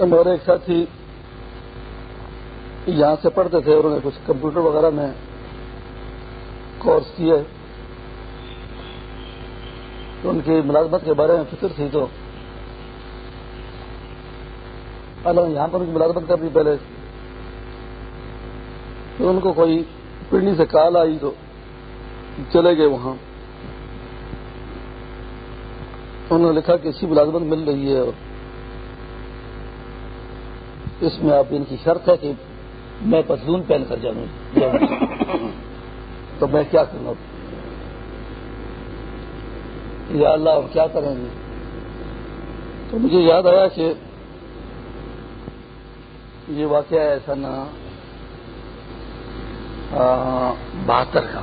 ہمارے ایک ساتھی یہاں سے پڑھتے تھے انہوں نے کچھ کمپیوٹر وغیرہ میں کورس کیے۔ تو ان کی ملازمت کے بارے میں فکر تھی تو اللہ یہاں پر ان کی ملازمت کر دی پہلے۔ تو ان کو کوئی پنڈی سے کال آئی تو چلے گئے وہاں۔ انہوں نے لکھا کہ اسی ملازمت مل رہی ہے اور اس میں آپ ان کی شرط ہے کہ میں پتلون پہن کر جاؤں تو میں کیا کروں یا اللہ اور کیا کریں گے؟ تو مجھے یاد آیا کہ یہ واقعہ ہے سن بہتر کا۔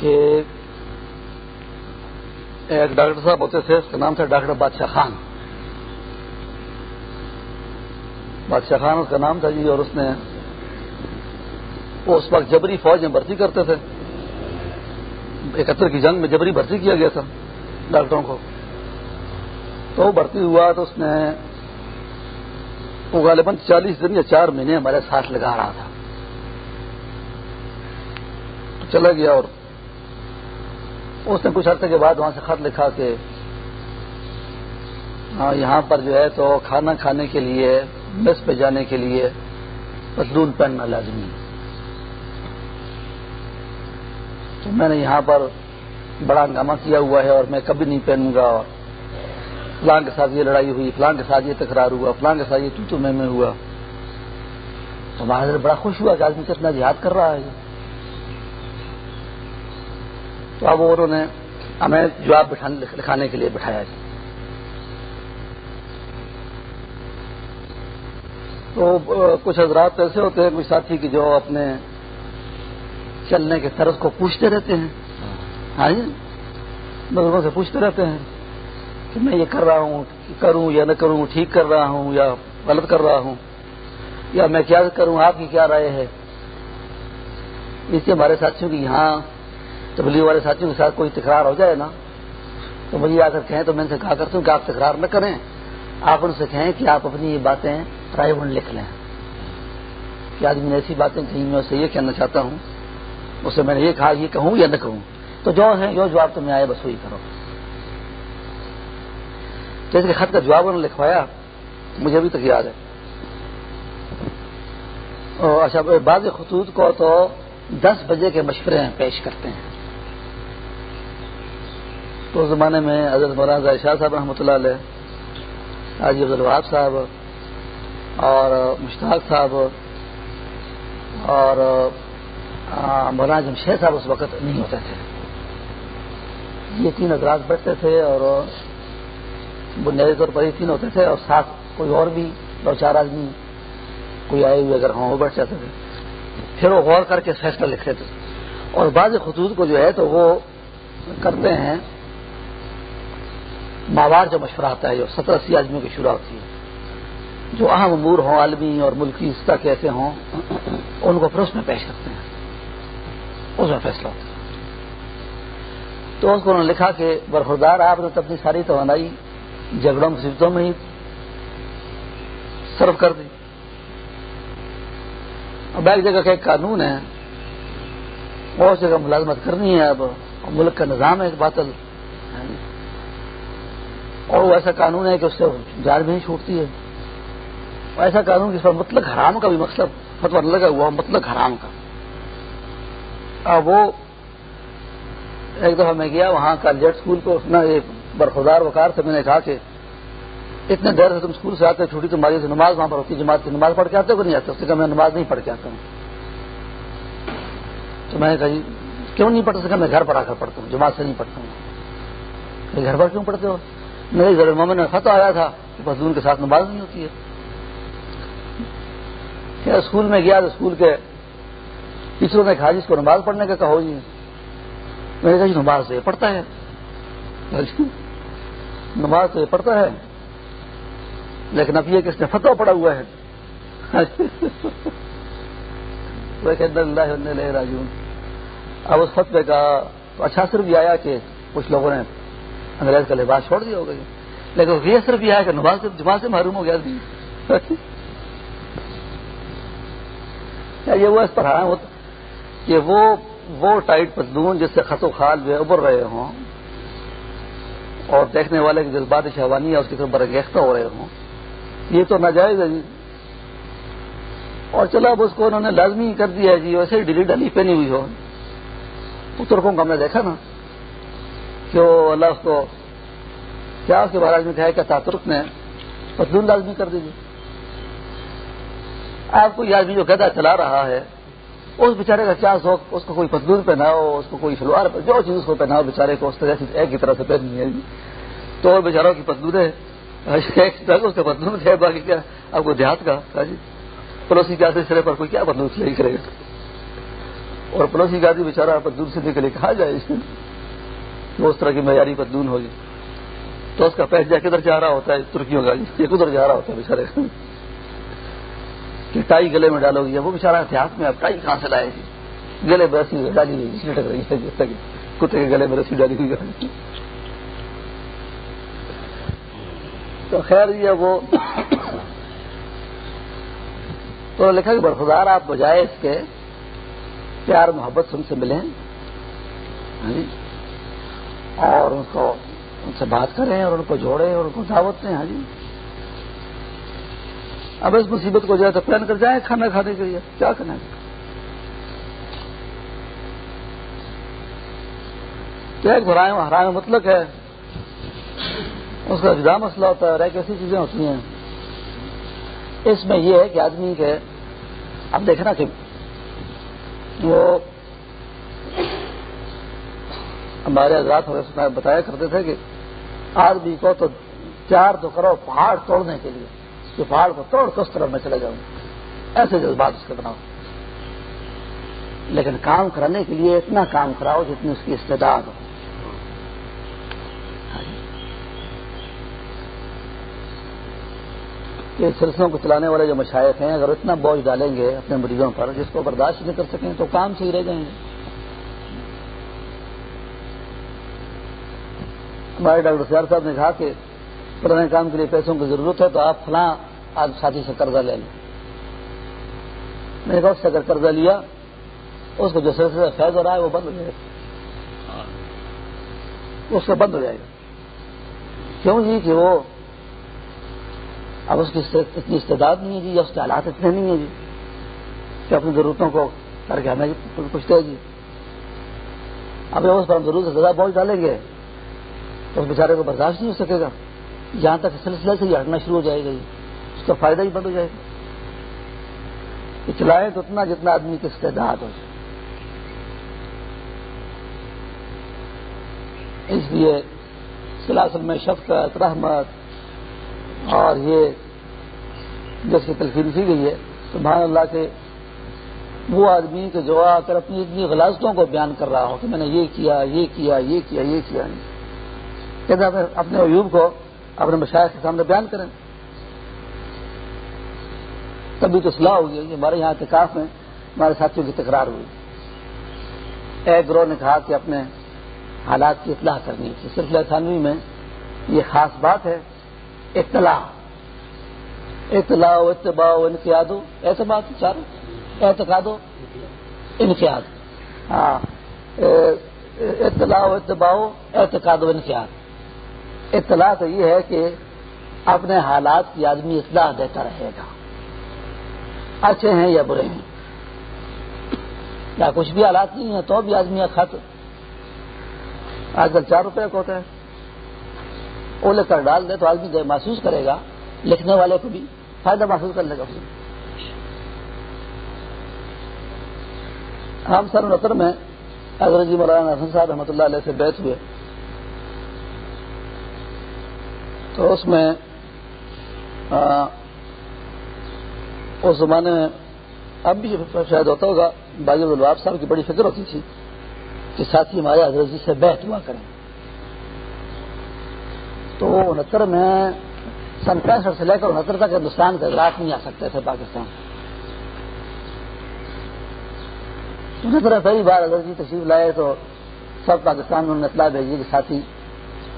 کہ ایک ڈاکٹر صاحب ہوتے تھے، اس کا نام تھا ڈاکٹر بادشاہ خان۔ بادشاہ خان اس کا نام تھا جی اور اس نے وہ اس وقت جبری فوج میں بھرتی کرتے تھے۔ اکہتر کی جنگ میں جبری بھرتی کیا گیا تھا ڈاکٹروں کو۔ تو وہ بھرتی ہوا تو اس نے وہ غالباً چالیس دن یا چار مہینے ہمارے ساتھ لگا رہا تھا۔ تو چلا گیا اور اس نے کچھ عرصے کے بعد وہاں سے خط لکھا کہ ہاں یہاں پر جو ہے تو کھانا کھانے کے لیے میس پہ جانے کے لیے پتلون پہننا لازمی تو میں نے یہاں پر بڑا ہنگامہ کیا ہوا ہے اور میں کبھی نہیں پہنوں گا۔ اور فلاں کے ساتھ یہ لڑائی ہوئی، فلاں کے ساتھ یہ تکرار ہوا، فلاں کے ساتھ یہ تو تو میں میں ہوا۔ تو ہمارا بڑا خوش ہوا کہ آدمی سے جہاد کر رہا ہے۔ تو اب انہوں نے ہمیں جواب لکھانے کے لیے بٹھایا جی۔ تو کچھ حضرات ایسے ہوتے ہیں، کچھ ساتھی کی جو اپنے چلنے کے طرز کو پوچھتے رہتے ہیں۔ ہاں جی؟ بزرگوں سے پوچھتے رہتے ہیں کہ میں یہ کر رہا ہوں کروں یا نہ کروں، ٹھیک کر رہا ہوں یا غلط کر رہا ہوں، یا میں کیا کروں، آپ کی کیا رائے ہے؟ اس سے ہمارے ساتھیوں کی یہاں تبلیغ والے ساتھیوں کے ساتھ کوئی تکرار ہو جائے نا، تو مجھے آ کر کہیں تو میں ان سے کہا کرتا ہوں کہ آپ تکرار نہ کریں۔ آپ ان سے کہیں کہ آپ اپنی یہ باتیں پرائیویٹ لکھ لیں۔ کہ آدمی نے ایسی باتیں کہیں، میں اسے یہ کہنا چاہتا ہوں، اسے میں نے یہ کہا، یہ کہوں یا نہ کہوں۔ تو جو ہے جو جواب تمہیں آئے، بس وہی کرو۔ جیسے کہ خط کا جواب انہوں نے لکھوایا، مجھے ابھی تک یاد ہے۔ اچھا بعض خطوط کو تو دس بجے کے مشورے ہیں پیش کرتے ہیں۔ تو اس زمانے میں حضرت مولانا شاہ صاحب رحمۃ اللہ علیہ، حاجی عبد الوہاب صاحب اور مشتاق صاحب اور مولانا جمشید صاحب اس وقت نہیں ہوتے تھے۔ یہ تین حضرات بیٹھتے تھے اور بنیادی طور پر یہ تین ہوتے تھے اور ساتھ کوئی اور بھی دو چار آدمی کوئی آئے ہوئے اگر ہوں وہ بیٹھ جاتے تھے۔ پھر وہ غور کر کے فیصلہ لکھتے تھے۔ اور بعض خطوط کو جو ہے تو وہ کرتے ہیں۔ ماوار جو مشورہ آتا ہے، جو ستر اسی آدمیوں کی شروع ہوتی ہے۔ جو اہم امور ہوں، عالمی اور ملکی اس کیسے ہوں، ان کو پھر اس میں پیش کرتے ہیں۔ اس میں فیصلہ ہوتا ہے۔ تو اس کو انہوں نے لکھا کہ برخوردار، آپ نے اپنی ساری توانائی جھگڑوں، مصیبتوں میں ہی صرف کر دی۔ اب ایک جگہ کا ایک قانون ہے وہ اس جگہ ملازمت کرنی ہے۔ اب ملک کا نظام ہے باطل۔ اور وہ ایسا قانون ہے کہ اس سے جان بھی نہیں چھوٹتی ہے۔ ایسا قانون جس پر مطلق حرام کا بھی مقصد فتوا لگا ہوا، مطلق حرام کا۔ اب وہ ایک دفعہ میں گیا وہاں کا جیٹ اسکول کو اپنا ایک برخودار وکار سے میں نے کہا کہ اتنے دیر سے تم اسکول سے آتے چھوٹی تمہاری سے نماز وہاں پر ہوتی جماعت کی نماز پڑھ کے آتے ہو نہیں آتے اس سے میں نماز نہیں پڑھ کے آتا ہوں۔ تو میں نے کہا جی کیوں نہیں پڑھ سکا میں گھر پر آ کر پڑھتا ہوں، جماعت سے نہیں پڑھتا ہوں۔ گھر پر کیوں پڑھتے ہو؟ میرے گھر محمد میں خط آیا تھا کہ بزون کے ساتھ نماز نہیں ہوتی ہے۔ اسکول میں گیا تو اسکول کے ٹیچروں نے کہا جی، جس کو نماز پڑھنے کا کہو جی۔ میں نے کہا جی نماز تو یہ پڑھتا ہے۔ جی، نماز تو یہ پڑھتا ہے۔ لیکن اب یہ کہ اس نے فتوا پڑا ہوا ہے۔ اللہ راجون اب اس فتوے کا تو اچھا صرف یہ آیا کہ کچھ لوگوں نے انگریز کا لباس چھوڑ دیا ہوگا۔ لیکن یہ صرف یہ ہے کہ نماز جماعت سے معروم ہو گیا کیا یہ وہ اس پر کہ وہ وہ ٹائٹ پتلون جس سے خط و خال جو ہے ابھر رہے ہوں اور دیکھنے والے کے جذبات شہوانی ہے اس کی طرف برگیختہ ہو رہے ہوں۔ یہ تو ناجائز ہے جی۔ اور چلو اب اس کو انہوں نے لازمی کر دیا ہے جی ویسے ہی ڈلی ڈلی پہنی ہوئی ہو۔ ترکوں کو ہم نے دیکھا نا کہ وہ اللہ اس کو کیا اس کے بارے میں کہا کہ تاترک نے پتلون لازمی کر دیجیے آپ کو یہ آدمی جو گدا چلا رہا ہے، اس بیچارے کا کیا شوق؟ اس کو کوئی پتلون پہناؤ، اس کو کوئی سلوار جو چیز اس کو پہناؤ بیچارے کو، اس طرح سے ایک ہی طرح سے پہننی جی۔ ہے تو بیچاروں کی پتلونے اس کے پتلون تھے، باقی کیا؟ آپ کو دیہات کا جی۔ پڑوسی کے آدمی سرے پر کوئی کیا پتلون سلائی کرے گا؟ اور پڑوسی کا آدمی بیچارہ پتلون سے نکلے کہا جائے اس میں اس طرح کی معیاری پتلون ہوگی۔ تو اس کا پیسہ کدھر جا رہا ہوتا ہے؟ ترکیوں کا جی، یہ کدھر جا رہا ہوتا ہے بیچارے؟ کہ ٹائی گلے میں ڈالو گی، وہ بےچارا اتحاد میں اب ٹائی کہاں سے لائے گی؟ گلے میں رسی ڈالی ہوئی لٹک رہی ہے، جس کتے کے گلے میں رسی ڈالی ہوئی تو خیر یہ وہ تو لکھا کہ برخدار آپ بجائے اس کے پیار محبت سے ان سے ملیں۔ ہاں جی۔ اور ان کو ان سے بات کریں اور ان کو جوڑیں اور ان کو دعوت دیں۔ ہاں جی۔ اب اس مصیبت کو جو ہے تو پلان کر جائیں، کھانا کھانے کے لیے۔ کیا کرنا ہے؟ تو ایک برائے حرام مطلق ہے۔ اس کا جدا مسئلہ ہوتا ہے اور ایک ایسی چیزیں ہوتی ہیں۔ اس میں یہ ہے کہ آدمی کے اب دیکھنا کہ وہ ہمارے حضرات بتایا کرتے تھے کہ آدمی کو تو چار تو کرو پہاڑ توڑنے کے لیے۔ کہ پہاڑ کو توڑ کس طرح میں چلے جاؤں۔ ایسے جذبات اس کے بناؤ لیکن کام کرانے کے لیے اتنا کام کراؤ جتنی اس کی استعداد ہو۔ یہ سلسلوں کو چلانے والے جو مشائق ہیں، اگر اتنا بوجھ ڈالیں گے اپنے مریضوں پر، جس کو برداشت نہیں کر سکیں، تو کام سے ہی رہ جائیں۔ گے ہمارے ڈاکٹر سیار صاحب نے کہا کہ پرانے کام کے لیے پیسوں کی ضرورت ہے تو آپ فلاں آج ساتھی سے قرضہ لے لیں۔ میں نے کہا اس سے اگر قرضہ لیا، اس کو جو سلسلہ فیض ہو رہا ہے وہ بند ہو جائے گا۔ اس سے بند ہو جائے گا۔ کیوں جی؟ کہ وہ اب اس کی اتنی استعداد نہیں ہے جی یا اس کے حالات اتنے نہیں ہیں جی کہ اپنی ضرورتوں کو کر کے ہمیں پوچھتے ہیں جی۔ اب اس پر ہم ضرورت سے زیادہ بوجھ ڈالیں گے، تو اس بیچارے کو برداشت نہیں ہو سکے گا۔ جہاں تک سلسلے سے ہی ہٹنا شروع ہو جائے گا جی، اس کا فائدہ ہی بند ہو جائے گا۔ کہ چلائیں تو اتنا جتنا آدمی کی استعداد ہو جائے۔ اس لیے سلاسل میں شفقت رحمت اور یہ جس کی تلفین کی گئی ہے، سبحان اللہ کے وہ آدمی کے جو آ کر اپنی اتنی غلاستوں کو بیان کر رہا ہو کہ میں نے یہ کیا یہ کیا یہ کیا یہ کیا۔ کہتے اپنے عیوب کو اپنے مشاعر کے سامنے بیان کریں۔ تبھی تو صلاح ہوگی ہمارے یہاں اعتکاف میں، ہمارے ساتھیوں کی تکرار ہوئی۔ ایک گروہ نے کہا کہ اپنے حالات کی اطلاع کرنی ہے۔ سلسلہ ثانوی میں یہ خاص بات ہے، اطلاع۔ اطلاع و اتباع و انقیاد ہو ایسے بات چار اعتقاد ہو انقیاد۔ ہاں اطلاع و اتباع اعتقاد و انقیاد۔ اطلاع تو یہ ہے کہ اپنے حالات کی آدمی اطلاع دیتا رہے گا۔ اچھے ہیں یا برے ہیں؟ یا کچھ بھی حالات نہیں ہیں تو بھی آدمی خط آج کل چار روپے کا ہوتا ہے۔ وہ لے کر ڈال دے تو آدمی محسوس کرے گا، لکھنے والے کو بھی فائدہ محسوس کر لے گا ہم سر نتر میں اگر جی مولانا حسن صاحب رحمۃ اللہ علیہ سے بیٹھ ہوئے۔ تو اس میں اس زمانے میں اب بھی شاید ہوتا ہوگا باغ الباب صاحب کی بڑی فکر ہوتی تھی کہ ساتھی ہمارے حضرت جی سے بیٹھ ہوا کریں۔ تو انہتر میں سن پینسٹھ سے لے کر انہتر تک ہندوستان کے حضرات نہیں آ سکتے تھے پاکستان۔ انہتر پہلی بار حضرت جی تشریف لائے تو سب پاکستان میں انہوں نے اطلاع بھیجی کہ ساتھی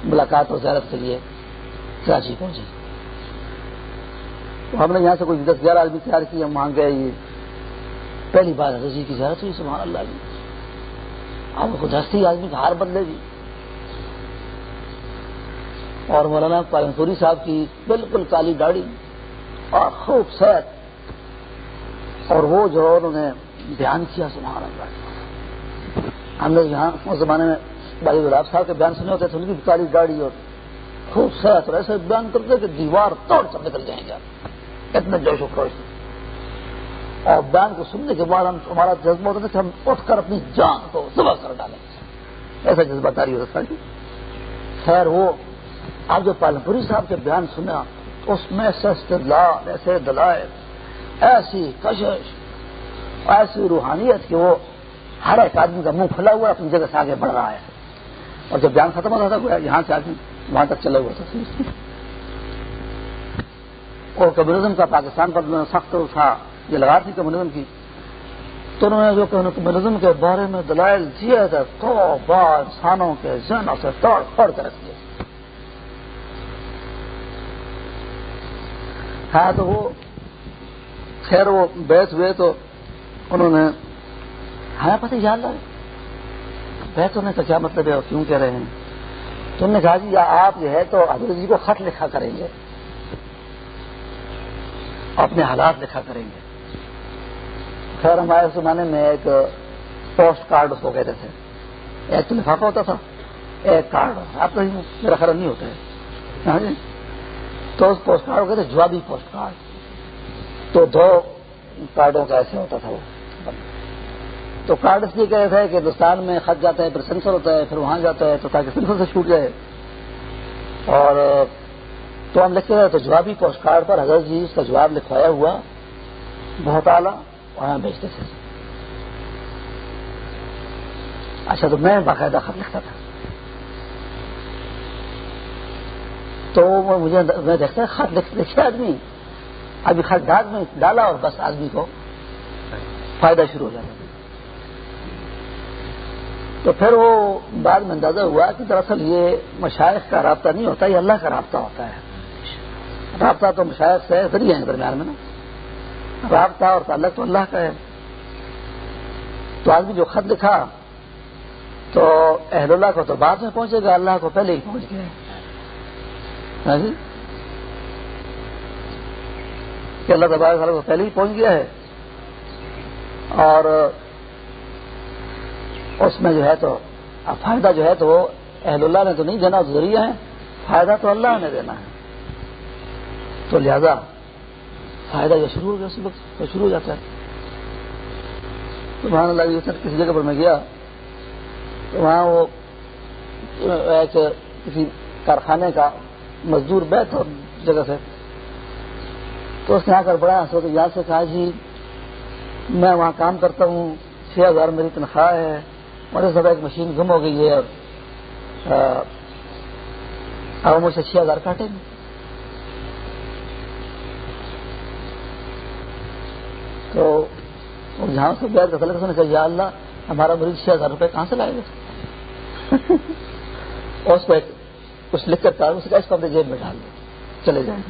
ملاقات اور زیارت کے لیے۔ کراچی پہنچے تو ہم نے یہاں سے کوئی دس گیارہ آدمی تیار کی ہم وہاں گئے یہ پہلی بار حضرت جی کی زیارت ہوئی، سبحان اللہ جی۔ اب کو دستی آدمی کا ہار بدلے گی۔ اور مولانا پالن پوری صاحب کی بالکل کالی گاڑی اور خوب صحت اور وہ جو انہوں نے بیان کیا، سبحان اللہ جی۔ ہم لوگ یہاں اس زمانے میں بھائی گلاب صاحب کے بیان سنے ہوتے تھے، ان کی کالی گاڑی اور خوب صحت اور ایسے بیان کرتے کہ دیوار توڑ کر نکل جائیں گے اتنے جوش و خروش۔ اور بیان کو سننے کے بعد ہم ہمارا جذبہ ہوتا تھا کہ ہم اٹھ کر اپنی جان کو صبح کر ڈالیں ایسا جذبہ تاری ہوتا تھا خیر وہ آپ جو پالن پوری صاحب کے بیان سنا، اس میں ایسے استدلال ایسے دلائل، ایسی کشش، ایسی روحانیت کہ وہ ہر ایک آدمی کا منہ کھلا ہوا اپنی جگہ سے آگے بڑھ رہا ہے۔ اور جب بیان ختم ہوتا تھا یہاں سے آدمی وہاں تک چلا ہوا تھا۔ اور کمیونزم کا پاکستان پر سخت تھا، یہ لگا تھی کمیونزم کی۔ تو انہوں نے جو کمیونزم کے بارے میں دلائل دیے تھے، تو بعد انسانوں کے ذہنوں سے توڑ پھوڑ کر رکھ دیا ہاں تو وہ خیر وہ بیس ہوئے تو انہوں نے، ہمیں پتہ یاد لگا بیس ہونے کا کیا مطلب ہے اور کیوں کہہ رہے ہیں؟ تو انہوں نے کہا جی آپ جو ہے تو حضرت جی کو خط لکھا کریں گے۔ اپنے حالات لکھا کریں گے۔ خیر ہمارے زمانے میں ایک پوسٹ کارڈ اس کو کہتے تھے۔ ایک تو لفافہ ہوتا تھا، ایک کارڈ۔ آپ تو میرا خیال نہیں ہوتا ہے۔ ہاں جی؟ تو اس پوسٹ کارڈ کو کہتے جوابی پوسٹ کارڈ۔ تو دو کارڈوں کا ایسے ہوتا تھا وہ۔ تو کارڈ اس لیے کہتے تھے کہ ہندوستان میں خط جاتا ہے، پھر سینسر ہوتا ہے، پھر وہاں جاتا ہے، تو تاکہ سینسر سے چھوٹ جائے۔ اور تو ہم لکھتے رہے تو جوابی پوسٹ کارڈ پر حضرت جی اس کا جواب لکھوایا ہوا بہت اعلیٰ اور ہم تھے۔ اچھا تو میں باقاعدہ خط لکھتا تھا۔ تو مجھے میں دیکھتا خط لکھے آدمی۔ ابھی خط ڈاک میں ڈالا اور بس آدمی کو فائدہ شروع ہو جاتا تو پھر وہ بعد میں اندازہ ہوا کہ دراصل یہ مشائق کا رابطہ نہیں ہوتا، یہ اللہ کا رابطہ ہوتا ہے۔ رابطہ تو مشائق سے ذریعہ ہے درمیان میں نا۔ رابطہ اور تعلق تو اللہ کا ہے۔ تو آدمی جو خط لکھا تو اہل اللہ کو تو بعد میں پہنچے گا، اللہ کو پہلے ہی پہنچ گیا۔ ہاں جی؟ کہ اللہ تبارک کو پہلے ہی پہنچ گیا ہے۔ اور اس میں جو ہے تو فائدہ جو ہے تو وہ اہل اللہ نے تو نہیں دینا ذریعہ ہے۔ فائدہ تو اللہ نے دینا ہے۔ تو لہذا فائدہ جو شروع ہو گیا اس وقت شروع ہو جاتا ہے۔ تو وہاں اللہ کسی جگہ پر میں گیا، تو وہاں وہ ایک کسی کارخانے کا مزدور بیٹھ جگہ سے۔ تو اس نے آ کر بڑا سو تو یاد سے کہا جی میں وہاں کام کرتا ہوں، چھ ہزار میری تنخواہ ہے۔ اور سب ایک مشین گم ہو گئی ہے اور اب مجھ سے چھ ہزار کاٹیں گے تو جہاں سے بیٹھ کر یا اللہ، ہمارا مریض چھ ہزار روپے کہاں سے لائے گا؟ اور اس کو ایک کچھ لکھ کر اس کو اپنے جیب میں ڈال دیں چلے جائیں۔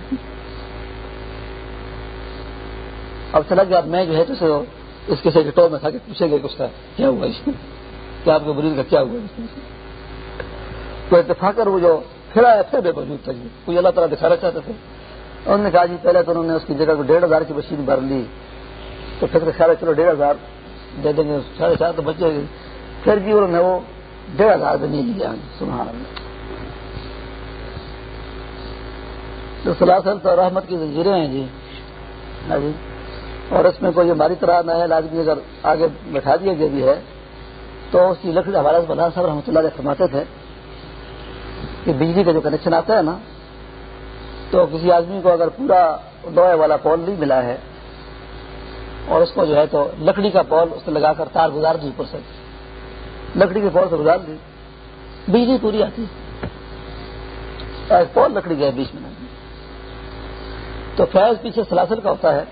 اب چلا گیا میں جو ہے تو اس کے سیکٹر میں تھا کہ پوچھیں گے کہ اس کا کیا ہوا اس میں کہ آپ کے مریض کا کیا ہوا؟ اس میں تو اتفاق وہ جو پھر آیا پھر بے موجود تھا جی کوئی اللہ تعالیٰ دکھانا چاہتے تھے انہوں نے کہا جی پہلے تو انہوں نے اس کی جگہ کو ڈیڑھ ہزار کی مشین بھر لی۔ تو پھر خیال چلو ڈیڑھ ہزار دے دیں گے، ساڑھے چار تو بچے گی پھر جی انہوں نے وہ ڈیڑھ ہزار بھی نہیں لیا۔ سبحان تو سلاسل تو رحمت کی زنجیریں ہیں جی۔ ہاں جی۔ اور اس میں کوئی ہماری طرح نئے آدمی اگر آگے بٹھا دیا گیا بھی ہے تو اس کی لکڑی ہمارے بنا صاحب رحمۃ اللہ فرماتے تھے کہ بجلی کا جو کنیکشن آتا ہے نا، تو کسی آدمی کو اگر پورا لوہے والا پول نہیں ملا ہے، اور اس کو جو ہے تو لکڑی کا پول اس سے لگا کر تار گزار دی اوپر سے۔ لکڑی کے پول سے گزار دی۔ بجلی پوری آتی۔ پول لکڑی گئے بیچ میں۔ تو فیض پیچھے سلاسل کا ہوتا ہے۔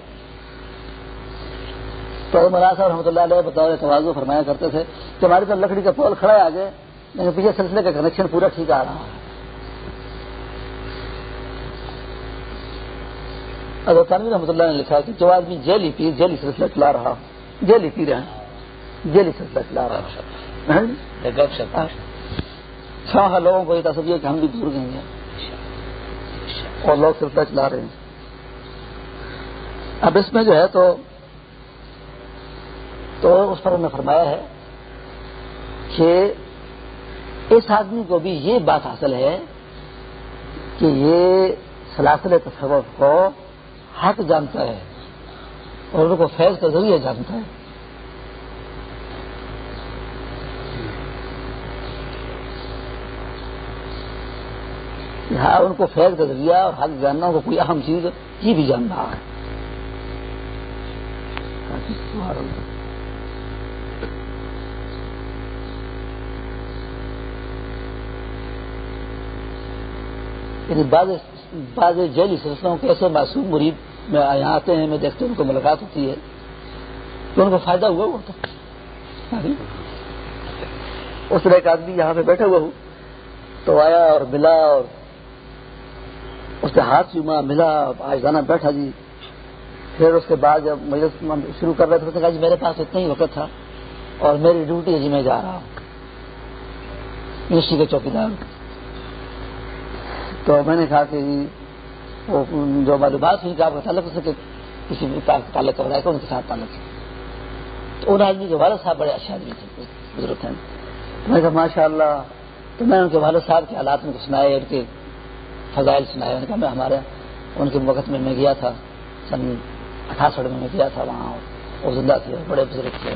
تو ملا صاحب رحمۃ اللہ علیہ بطور توازو فرمایا کرتے تھے کہ ہماری طرف لکڑی کا پول کھڑا ہے آگے لیکن پیچھے سلسلے کا کنیکشن پورا ٹھیک آ رہا ہے۔ حضرت تانوی رحمۃ اللہ نے لکھا کہ جو آدمی جیلی پیر جیلی سلسلہ چلا رہا جیلی پی رہے ہیں جیلی سلسلہ چلا رہا ہاں جی؟ ہاں لوگوں کو یہ تصویر ہے کہ ہم بھی دور گئے ہیں۔ اور لوگ سلسلہ چلا رہے ہیں۔ اب اس میں جو ہے تو تو اس پر نے فرمایا ہے کہ اس آدمی کو بھی یہ بات حاصل ہے کہ یہ سلاسل تصور کو حق جانتا ہے اور ان کو فیض کا ذریعہ جانتا ہے۔ یہاں ان کو فیض کا ذریعہ اور حق جاننا کو کوئی اہم چیز یہ بھی جان رہا ہے۔ یعنی بعض بعض جیلی سلسلوں کے ایسے معصوم مرید میں یہاں آتے ہیں، میں دیکھتے ہیں ان کو ملاقات ہوتی ہے۔ تو ان کو فائدہ ہوا ہوتا اس طرح ایک آدمی یہاں پہ بیٹھا ہوا ہوں۔ تو آیا اور ملا اور اس کے ہاتھ چوما ملا آج جانا بیٹھا جی۔ پھر اس کے بعد جب مجھے شروع کر رہے تھے کہا جی میرے پاس اتنا ہی وقت تھا اور میری ڈیوٹی ہے جی میں جا رہا ہوں۔ یونیورسٹی کے چوکیدار۔ تو میں نے کہا کہ جی وہ جو ہماری بات ہوئی کہ آپ کا تعلق ہو سکے کسی بھی تعلق ہو رہا ان کے ساتھ تعلق ہے۔ تو ان آدمی کے والد صاحب بڑے اچھے آدمی تھے بزرگ ہیں۔ میں کہا ماشاء اللہ تو میں ان کے والد صاحب کے حالات میں کو سنائے، ان کے فضائل سنائے۔ ان کا میں ہمارے ان کے وقت میں میں گیا تھا، سن اٹھاسٹھ میں میں گیا تھا وہاں وہ زندہ تھے بڑے بزرگ تھے۔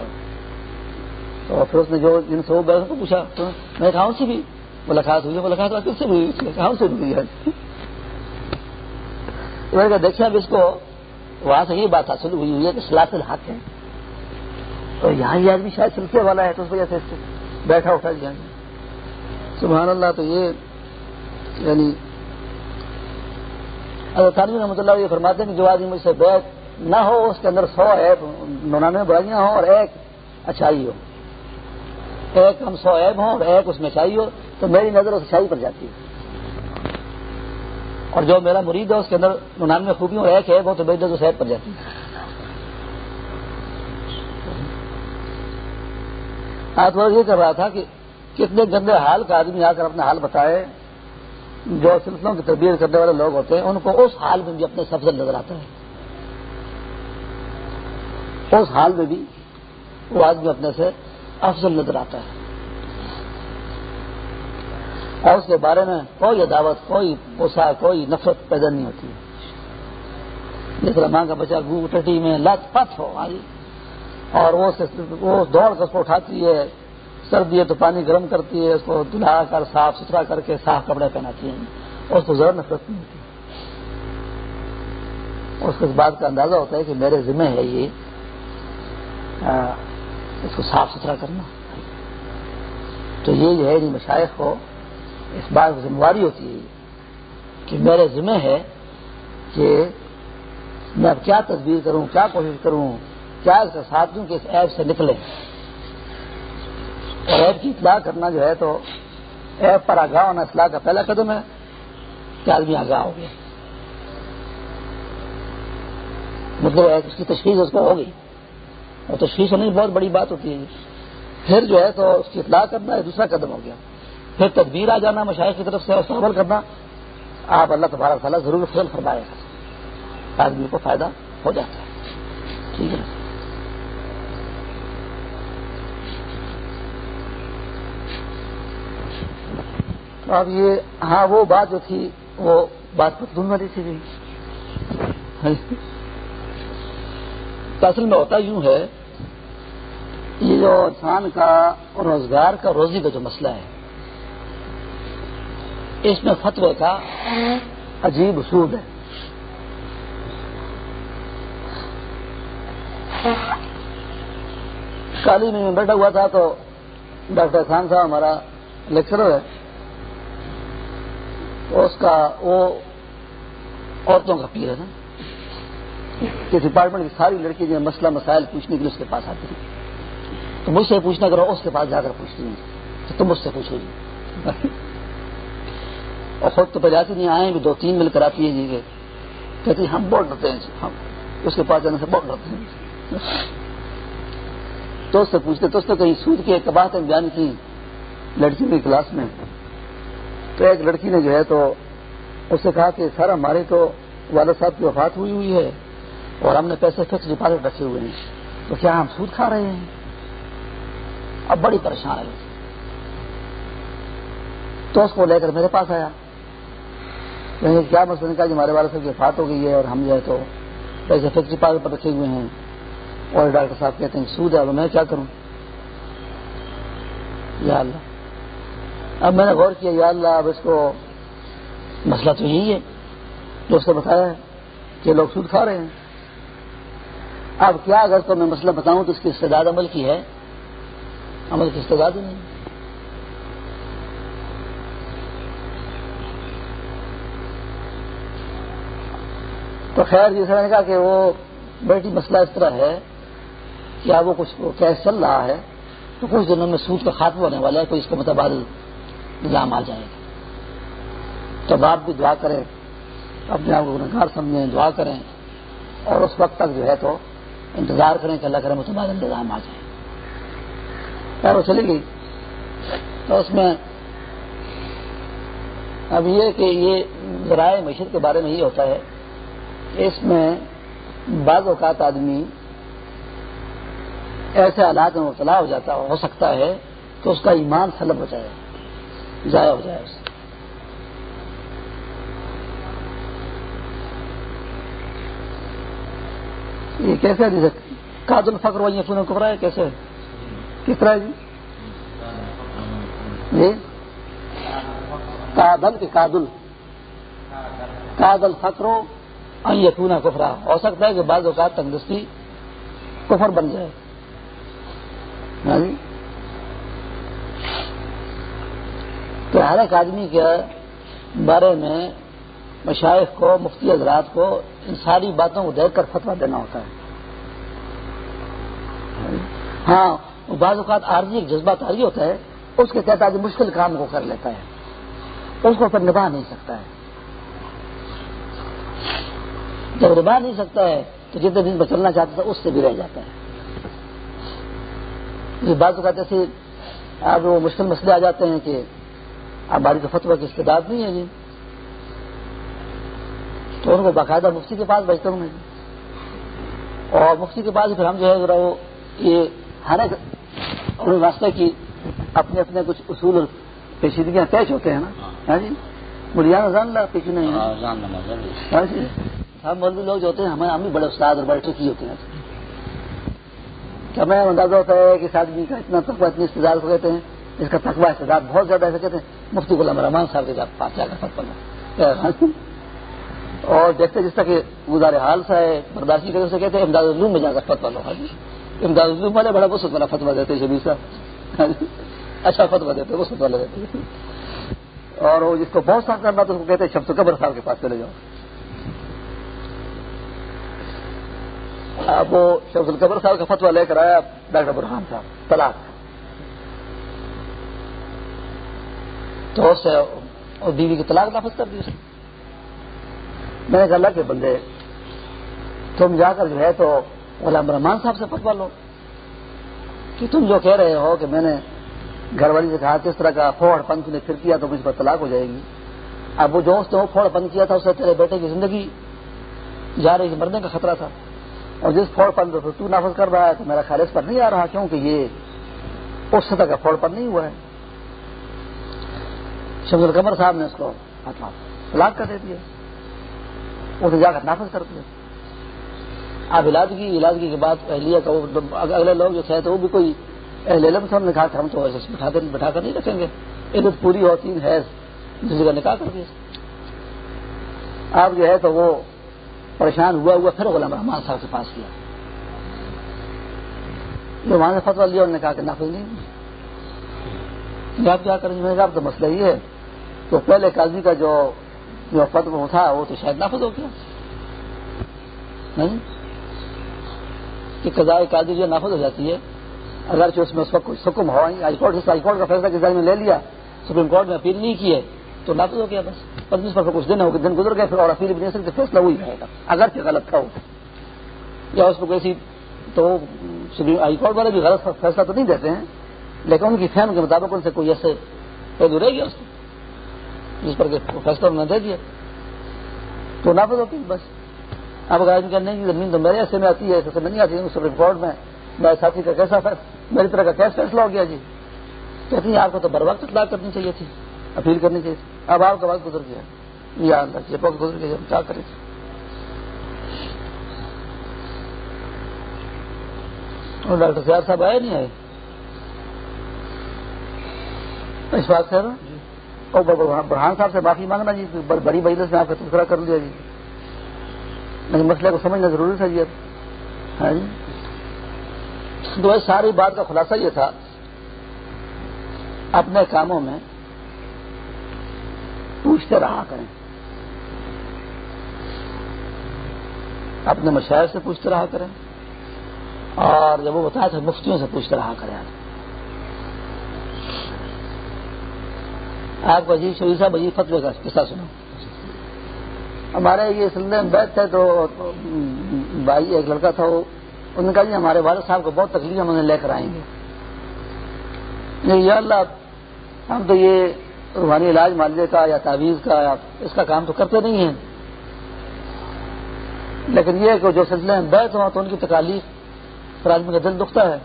تو پھر اس نے جو جن سے وہ بیٹھ کو پوچھا، تو میں کہا سے بھی ملاقات ہوئی ملاقات کس سے ہوئی کہاں سے ہوئی ہے۔ میں نے دیکھا اب اس کو وہاں سے یہ بات حاصل ہوئی ہوئی ہے کہ سلاسل حق ہے۔ تو یہاں یہ آدمی شاید سلسلے والا ہے تو اس وجہ سے بیٹھا اٹھا دیا سبحان اللہ، تو یہ یعنی اگر تعلیم رحمۃ اللہ یہ فرماتے ہیں کہ جو آدمی مجھ سے بیٹھ نہ ہو، اس کے اندر سو ایپ ننانوے برائیاں ہوں اور ایک اچھائی ہو۔ ایک ہم سو ایب ہوں اور ایک اس میں اچھائی ہو۔ تو میری نظر اس اچھائی پر جاتی ہے۔ اور جو میرا مرید ہے، اس کے اندر ننانوے خوبیوں اور ایک ایب ہو تو میری نظر صحت پر جاتی ہے۔ آج وہ یہ کر رہا تھا کہ کتنے گندے حال کا آدمی آ کر اپنا حال بتائے۔ جو سلسلوں کی تربیت کرنے والے لوگ ہوتے ہیں، ان کو اس حال میں بھی اپنے سب سے نظر آتا ہے۔ اس حال میں بھی وہ آدمی اپنے سے افضل نظر آتا ہے۔ اور اس کے بارے میں کوئی عداوت، کوئی غصہ، کوئی نفرت پیدا نہیں ہوتی۔ جس طرح ماں کا بچہ گو ٹٹی میں لت پت ہو، آئی۔ اور وہ وہ دوڑ کر اس کو اٹھاتی ہے، سردی ہے تو پانی گرم کرتی ہے، اس کو دلا کر، صاف ستھرا کر کے صاف کپڑے پہناتی ہیں۔ اس کو ذرا نفرت نہیں ہوتی۔ اس کو اس بات کا اندازہ ہوتا ہے کہ میرے ذمہ ہے یہ اس کو صاف ستھرا کرنا۔ تو یہ جو ہے مشائق کو اس بات کی ذمہ داری ہوتی ہے کہ میرے ذمہ ہے کہ میں اب کیا تصویر کروں، کیا کوشش کروں، کیا اس کا ساتھ دوں کہ اس ایپ سے نکلے۔ اور ایپ کی اطلاع کرنا جو ہے تو ایپ پر آگاہ ہونا اصلاح کا پہلا قدم ہے کہ آدمی آگاہ ہو گیا۔ مطلب اس کی تشخیص اس کو ہوگی اور تشخیص ہونے کی بہت بڑی بات ہوتی ہے۔ پھر جو ہے تو اس کی اطلاع کرنا ہے دوسرا قدم ہو گیا۔ پھر تدبیر آ جانا مشاہد کی طرف سے اور عمل کرنا، آپ اللہ تبارک تعالیٰ ضرور فضل فرمائے۔ گا آدمی کو فائدہ ہو جاتا ہے۔ ٹھیک ہے۔ تو اب یہ ہاں وہ بات جو تھی، وہ بات پتلون والی تھی ہاں جی۔ اصل میں ہوتا یوں ہے، یہ جو انسان کا روزگار کا روزی کا جو مسئلہ ہے اس میں فتوے کا عجیب اصول ہے۔ کالی میں بیٹھا ہوا تھا تو ڈاکٹر خان صاحب ہمارا لیکچرر ہے۔ اس کا وہ عورتوں کا پیر ہے نا۔ کہ ڈپارٹمنٹ کی ساری لڑکی جو مسئلہ مسائل پوچھنے کے لیے اس کے پاس آتی ہیں تو مجھ سے پوچھنا کرو، اس کے پاس جا کر پوچھتی ہیں۔ تو تم مجھ سے پوچھو جی۔ اور خود تو پہ جاتی نہیں آئے بھی دو تین مل کر آتی ہے جی کہتی ہم بہت ڈرتے ہیں جی، ہم۔ اس کے پاس جانے سے بہت ڈرتے ہیں جی۔ تو اس سے پوچھتے، تو اس نے کہیں سود کی ایک بات بیان کی لڑکی کی کلاس میں۔ تو ایک لڑکی نے جو ہے تو اس سے کہا کہ سر، ہمارے تو والد صاحب کی وفات ہوئی ہوئی ہے اور ہم نے پیسے فکس ڈپازٹ رکھے ہوئے ہیں۔ تو کیا ہم سود کھا رہے ہیں؟ اب بڑی پریشان ہے۔ تو اس کو لے کر میرے پاس آیا۔ کیا مسئلہ؟ نے کہا کہ ہمارے والد صاحب کی وفات ہو گئی ہے اور ہم جو ہے تو پیسے فکس ڈپازٹ پر رکھے ہوئے ہیں اور ڈاکٹر صاحب کہتے ہیں سود ہے تو میں کیا کروں؟ یا اللہ۔ اب میں نے غور کیا، یا اللہ، اب اس کو مسئلہ تو یہی ہے جو اس نے بتایا ہے کہ لوگ سود کھا رہے ہیں۔ اب کیا اگر تو میں مسئلہ بتاؤں تو اس کی استداد عمل کی ہے؟ عمل کی استداد ہی نہیں۔ تو خیر جیسے میں نے کہا کہ وہ بیٹی مسئلہ اس طرح ہے کیا وہ کچھ کیس چل رہا ہے تو کچھ دنوں میں سود کا خاتمہ ہونے والا ہے، کوئی اس کا متبادل نظام آ جائے گا۔ تو باپ بھی دعا کرے اپنے آپ کو گنگار سمجھیں، دعا کریں۔ اور اس وقت تک جو ہے تو انتظار کریں کہ اللہ کرے متبادل نظام آ جائے۔ اور وہ چلی گئی۔ تو اس میں اب یہ کہ یہ ذرائع معیشت کے بارے میں یہ ہوتا ہے اس میں بعض اوقات آدمی ایسے حالات میں مبتلا ہو جاتا ہو سکتا ہے کہ اس کا ایمان سلب ہو جائے، ضائع ہو جائے اس یہ کیسے ہے؟ کادل فکر والی سنو کبرا ہے، کیسے کس طرح جی؟ جی؟ کادل کے کادل کادل فکرو یقونا کفرا۔ ہو سکتا ہے کہ بعض اوقات تندرستی کفر بن جائے۔ ہاں جی؟ تو ہر ایک آدمی کے بارے میں مشائق کو، مفتی حضرات کو ان ساری باتوں کو دیکھ کر فتوا دینا ہوتا ہے۔ ہاں, جی؟ ہاں بعض اوقات عارضی ایک جذبہ تاری ہوتا ہے، اس کے تحت آدمی مشکل کام کو کر لیتا ہے۔ اس کو پھر نبھا نہیں سکتا ہے۔ جب نبھا نہیں سکتا ہے تو جتنے دن بچلنا چاہتا تھا اس سے بھی رہ جاتا ہے۔ بعض اوقات ایسے اب وہ مشکل مسئلے آ جاتے ہیں کہ اب باری کا فتوا کی استداد نہیں ہے جی۔ تو ان کو باقاعدہ مفتی کے پاس بھیجتا ہوں میں۔ جی اور مفتی کے پاس پھر ہم جو ہے ذرا وہ یہ ہر ایک راستے کی اپنے اپنے کچھ اصول اور پیچیدگیاں پیش ہوتے ہیں نا۔ ہاں جی؟ بڑھیا جان لا پیچھے نہیں ہاں جی؟ ہم مولوی لوگ جو ہوتے ہیں ہمیں ہم بھی بڑے استاد اور بڑے ٹھیک ہوتے ہیں۔ ہمیں اندازہ ہوتا ہے کہ اس آدمی کا اتنا تقوی، اتنی استدار کو کہتے ہیں۔ اس کا تقوی استدار بہت زیادہ ایسے کہتے ہیں، مفتی غلام رحمان صاحب کے پاس جا کر فتوا اور دیکھتے جس طرح گزارے حال سا ہے برداشتی کرے اسے کہتے ہیں، امداد العلوم میں جا کر فتوا لو۔ حاجی امداد العلوم والے بڑا بہت بڑا فتوا دیتے شبیر صاحب۔ جی۔ اچھا فتوا دیتے وہ فتوا دیتے اور وہ جس کو بہت سا کرنا تو اس کو کہتے ہیں شب قبر صاحب کے پاس چلے جاؤ۔ وہ شمس القبر صاحب کا فتوا لے کر آیا ڈاکٹر برحان صاحب، طلاق۔ تو اس سے اور بیوی کی طلاق نافذ کر دی میں نے کہا، اللہ کے بندے، تم جا کر جو ہے تو غلام رحمان صاحب سے فتوا لو۔ کہ تم جو کہہ رہے ہو کہ میں نے گھر والی سے کہا کس طرح کا فوڑ پن نے پھر کیا تو مجھ پر طلاق ہو جائے گی۔ اب وہ جو اس نے فوڑ پن کیا تھا، اس سے تیرے بیٹے کی زندگی جا رہی مرنے کا خطرہ تھا۔ اور جس فوڑ پر تو نافذ کر رہا ہے تو میرا خیال اس پر نہیں آ رہا، کیونکہ یہ اس سطح کا فوڑ پر نہیں ہوا ہے۔ شمس القمر صاحب نے اس کو طلاق کر دے دیا۔ اسے جا کر نافذ کر دیا۔ اب علاج کی علاج کی بعد اہلیہ کا اگلے لوگ جو تھے تو وہ بھی کوئی اہل علم صاحب نے کہا کہ ہم تو ایسے بٹھا بٹھا کر نہیں رکھیں گے۔ عزت پوری ہوتی ہے جس کا نکاح کر دیا۔ اب جو ہے تو وہ پریشان ہوا ہوا پھر غلام رحمان صاحب کے پاس کیا جو وہاں سے فتوا لیا انہوں نے کہا کہ نافذ نہیں آپ کیا کریں میں نے کہا تو مسئلہ یہ ہے تو پہلے قاضی کا جو جو فتو تھا، وہ تو شاید نافذ ہو گیا۔ نہیں؟ کہ قضاء قاضی جو نافذ ہو جاتی ہے۔ اگرچہ اس میں اس وقت کچھ حکم ہوا ہائی کورٹ ہائی کورٹ کا فیصلہ کس نے لے لیا، سپریم کورٹ میں اپیل نہیں کی ہے۔ تو نافذ ہو گیا بس۔ پچیس پر کچھ دن ہو گئے، دن گزر گئے، پھر اور اپیل بھی نہیں سکتے فیصلہ وہی رہے گا۔ اگر کہ غلط تھا وہ یا اس کو کوئی تو ہائی کورٹ والے بھی غلط فیصلہ تو نہیں دیتے ہیں، لیکن ان کی فہم کے مطابق ان سے کوئی ایسے پہلو رہ گیا اس کو، جس پر فیصلہ انہوں نے دے دیا۔ تو نافذ ہوتی بس۔ اب اگر کرنے کی زمین تو میرے ایسے میں آتی ہے، ایسے میں نہیں آتی سپریم کورٹ میں میرے ساتھی کا کیسا میری طرح کا کیسا فیصلہ ہو گیا جی۔ کہتی ہیں آپ کو تو بر وقت اطلاع کرنی چاہیے تھی۔ اپیل کرنی چاہیے اب آپ کا وقت گزر گیا یا اللہ وقت گزر گیا ہم کیا کریں؟ اور ڈاکٹر سیاد صاحب آئے نہیں آئے؟ اس بات سے اور برہان صاحب سے معافی مانگنا جی بڑی مجلس میں آپ کا تذکرہ کر لیا جی۔ لیکن مسئلے کو سمجھنا ضروری تھا جی ہاں جی۔ تو ساری بات کا خلاصہ یہ تھا اپنے کاموں میں پوچھتے رہا کریں۔ اپنے مشاعر سے پوچھتے رہا کریں۔ اور جب وہ بتایا تھا، مفتیوں سے پوچھتے رہا کریں۔ آپ کو عجیب شریف صاحب عجیب فتوے کا قصہ سنو۔ ہمارے یہ سلسلے میں بیٹھ تھے تو بھائی، ایک لڑکا تھا، وہ ان نے کہا جی ہمارے والد صاحب کو بہت تکلیف ہم انہیں لے کر آئیں گے۔ یعنی یا اللہ، ہم تو یہ روحانی علاج مالجے کا یا تعویذ کا یا اس کا کام تو کرتے نہیں ہیں۔ لیکن یہ کہ جو سلسلے میں بیٹھ ہوا تو ان کی تکالیف پر آدمی کا دل دکھتا ہے۔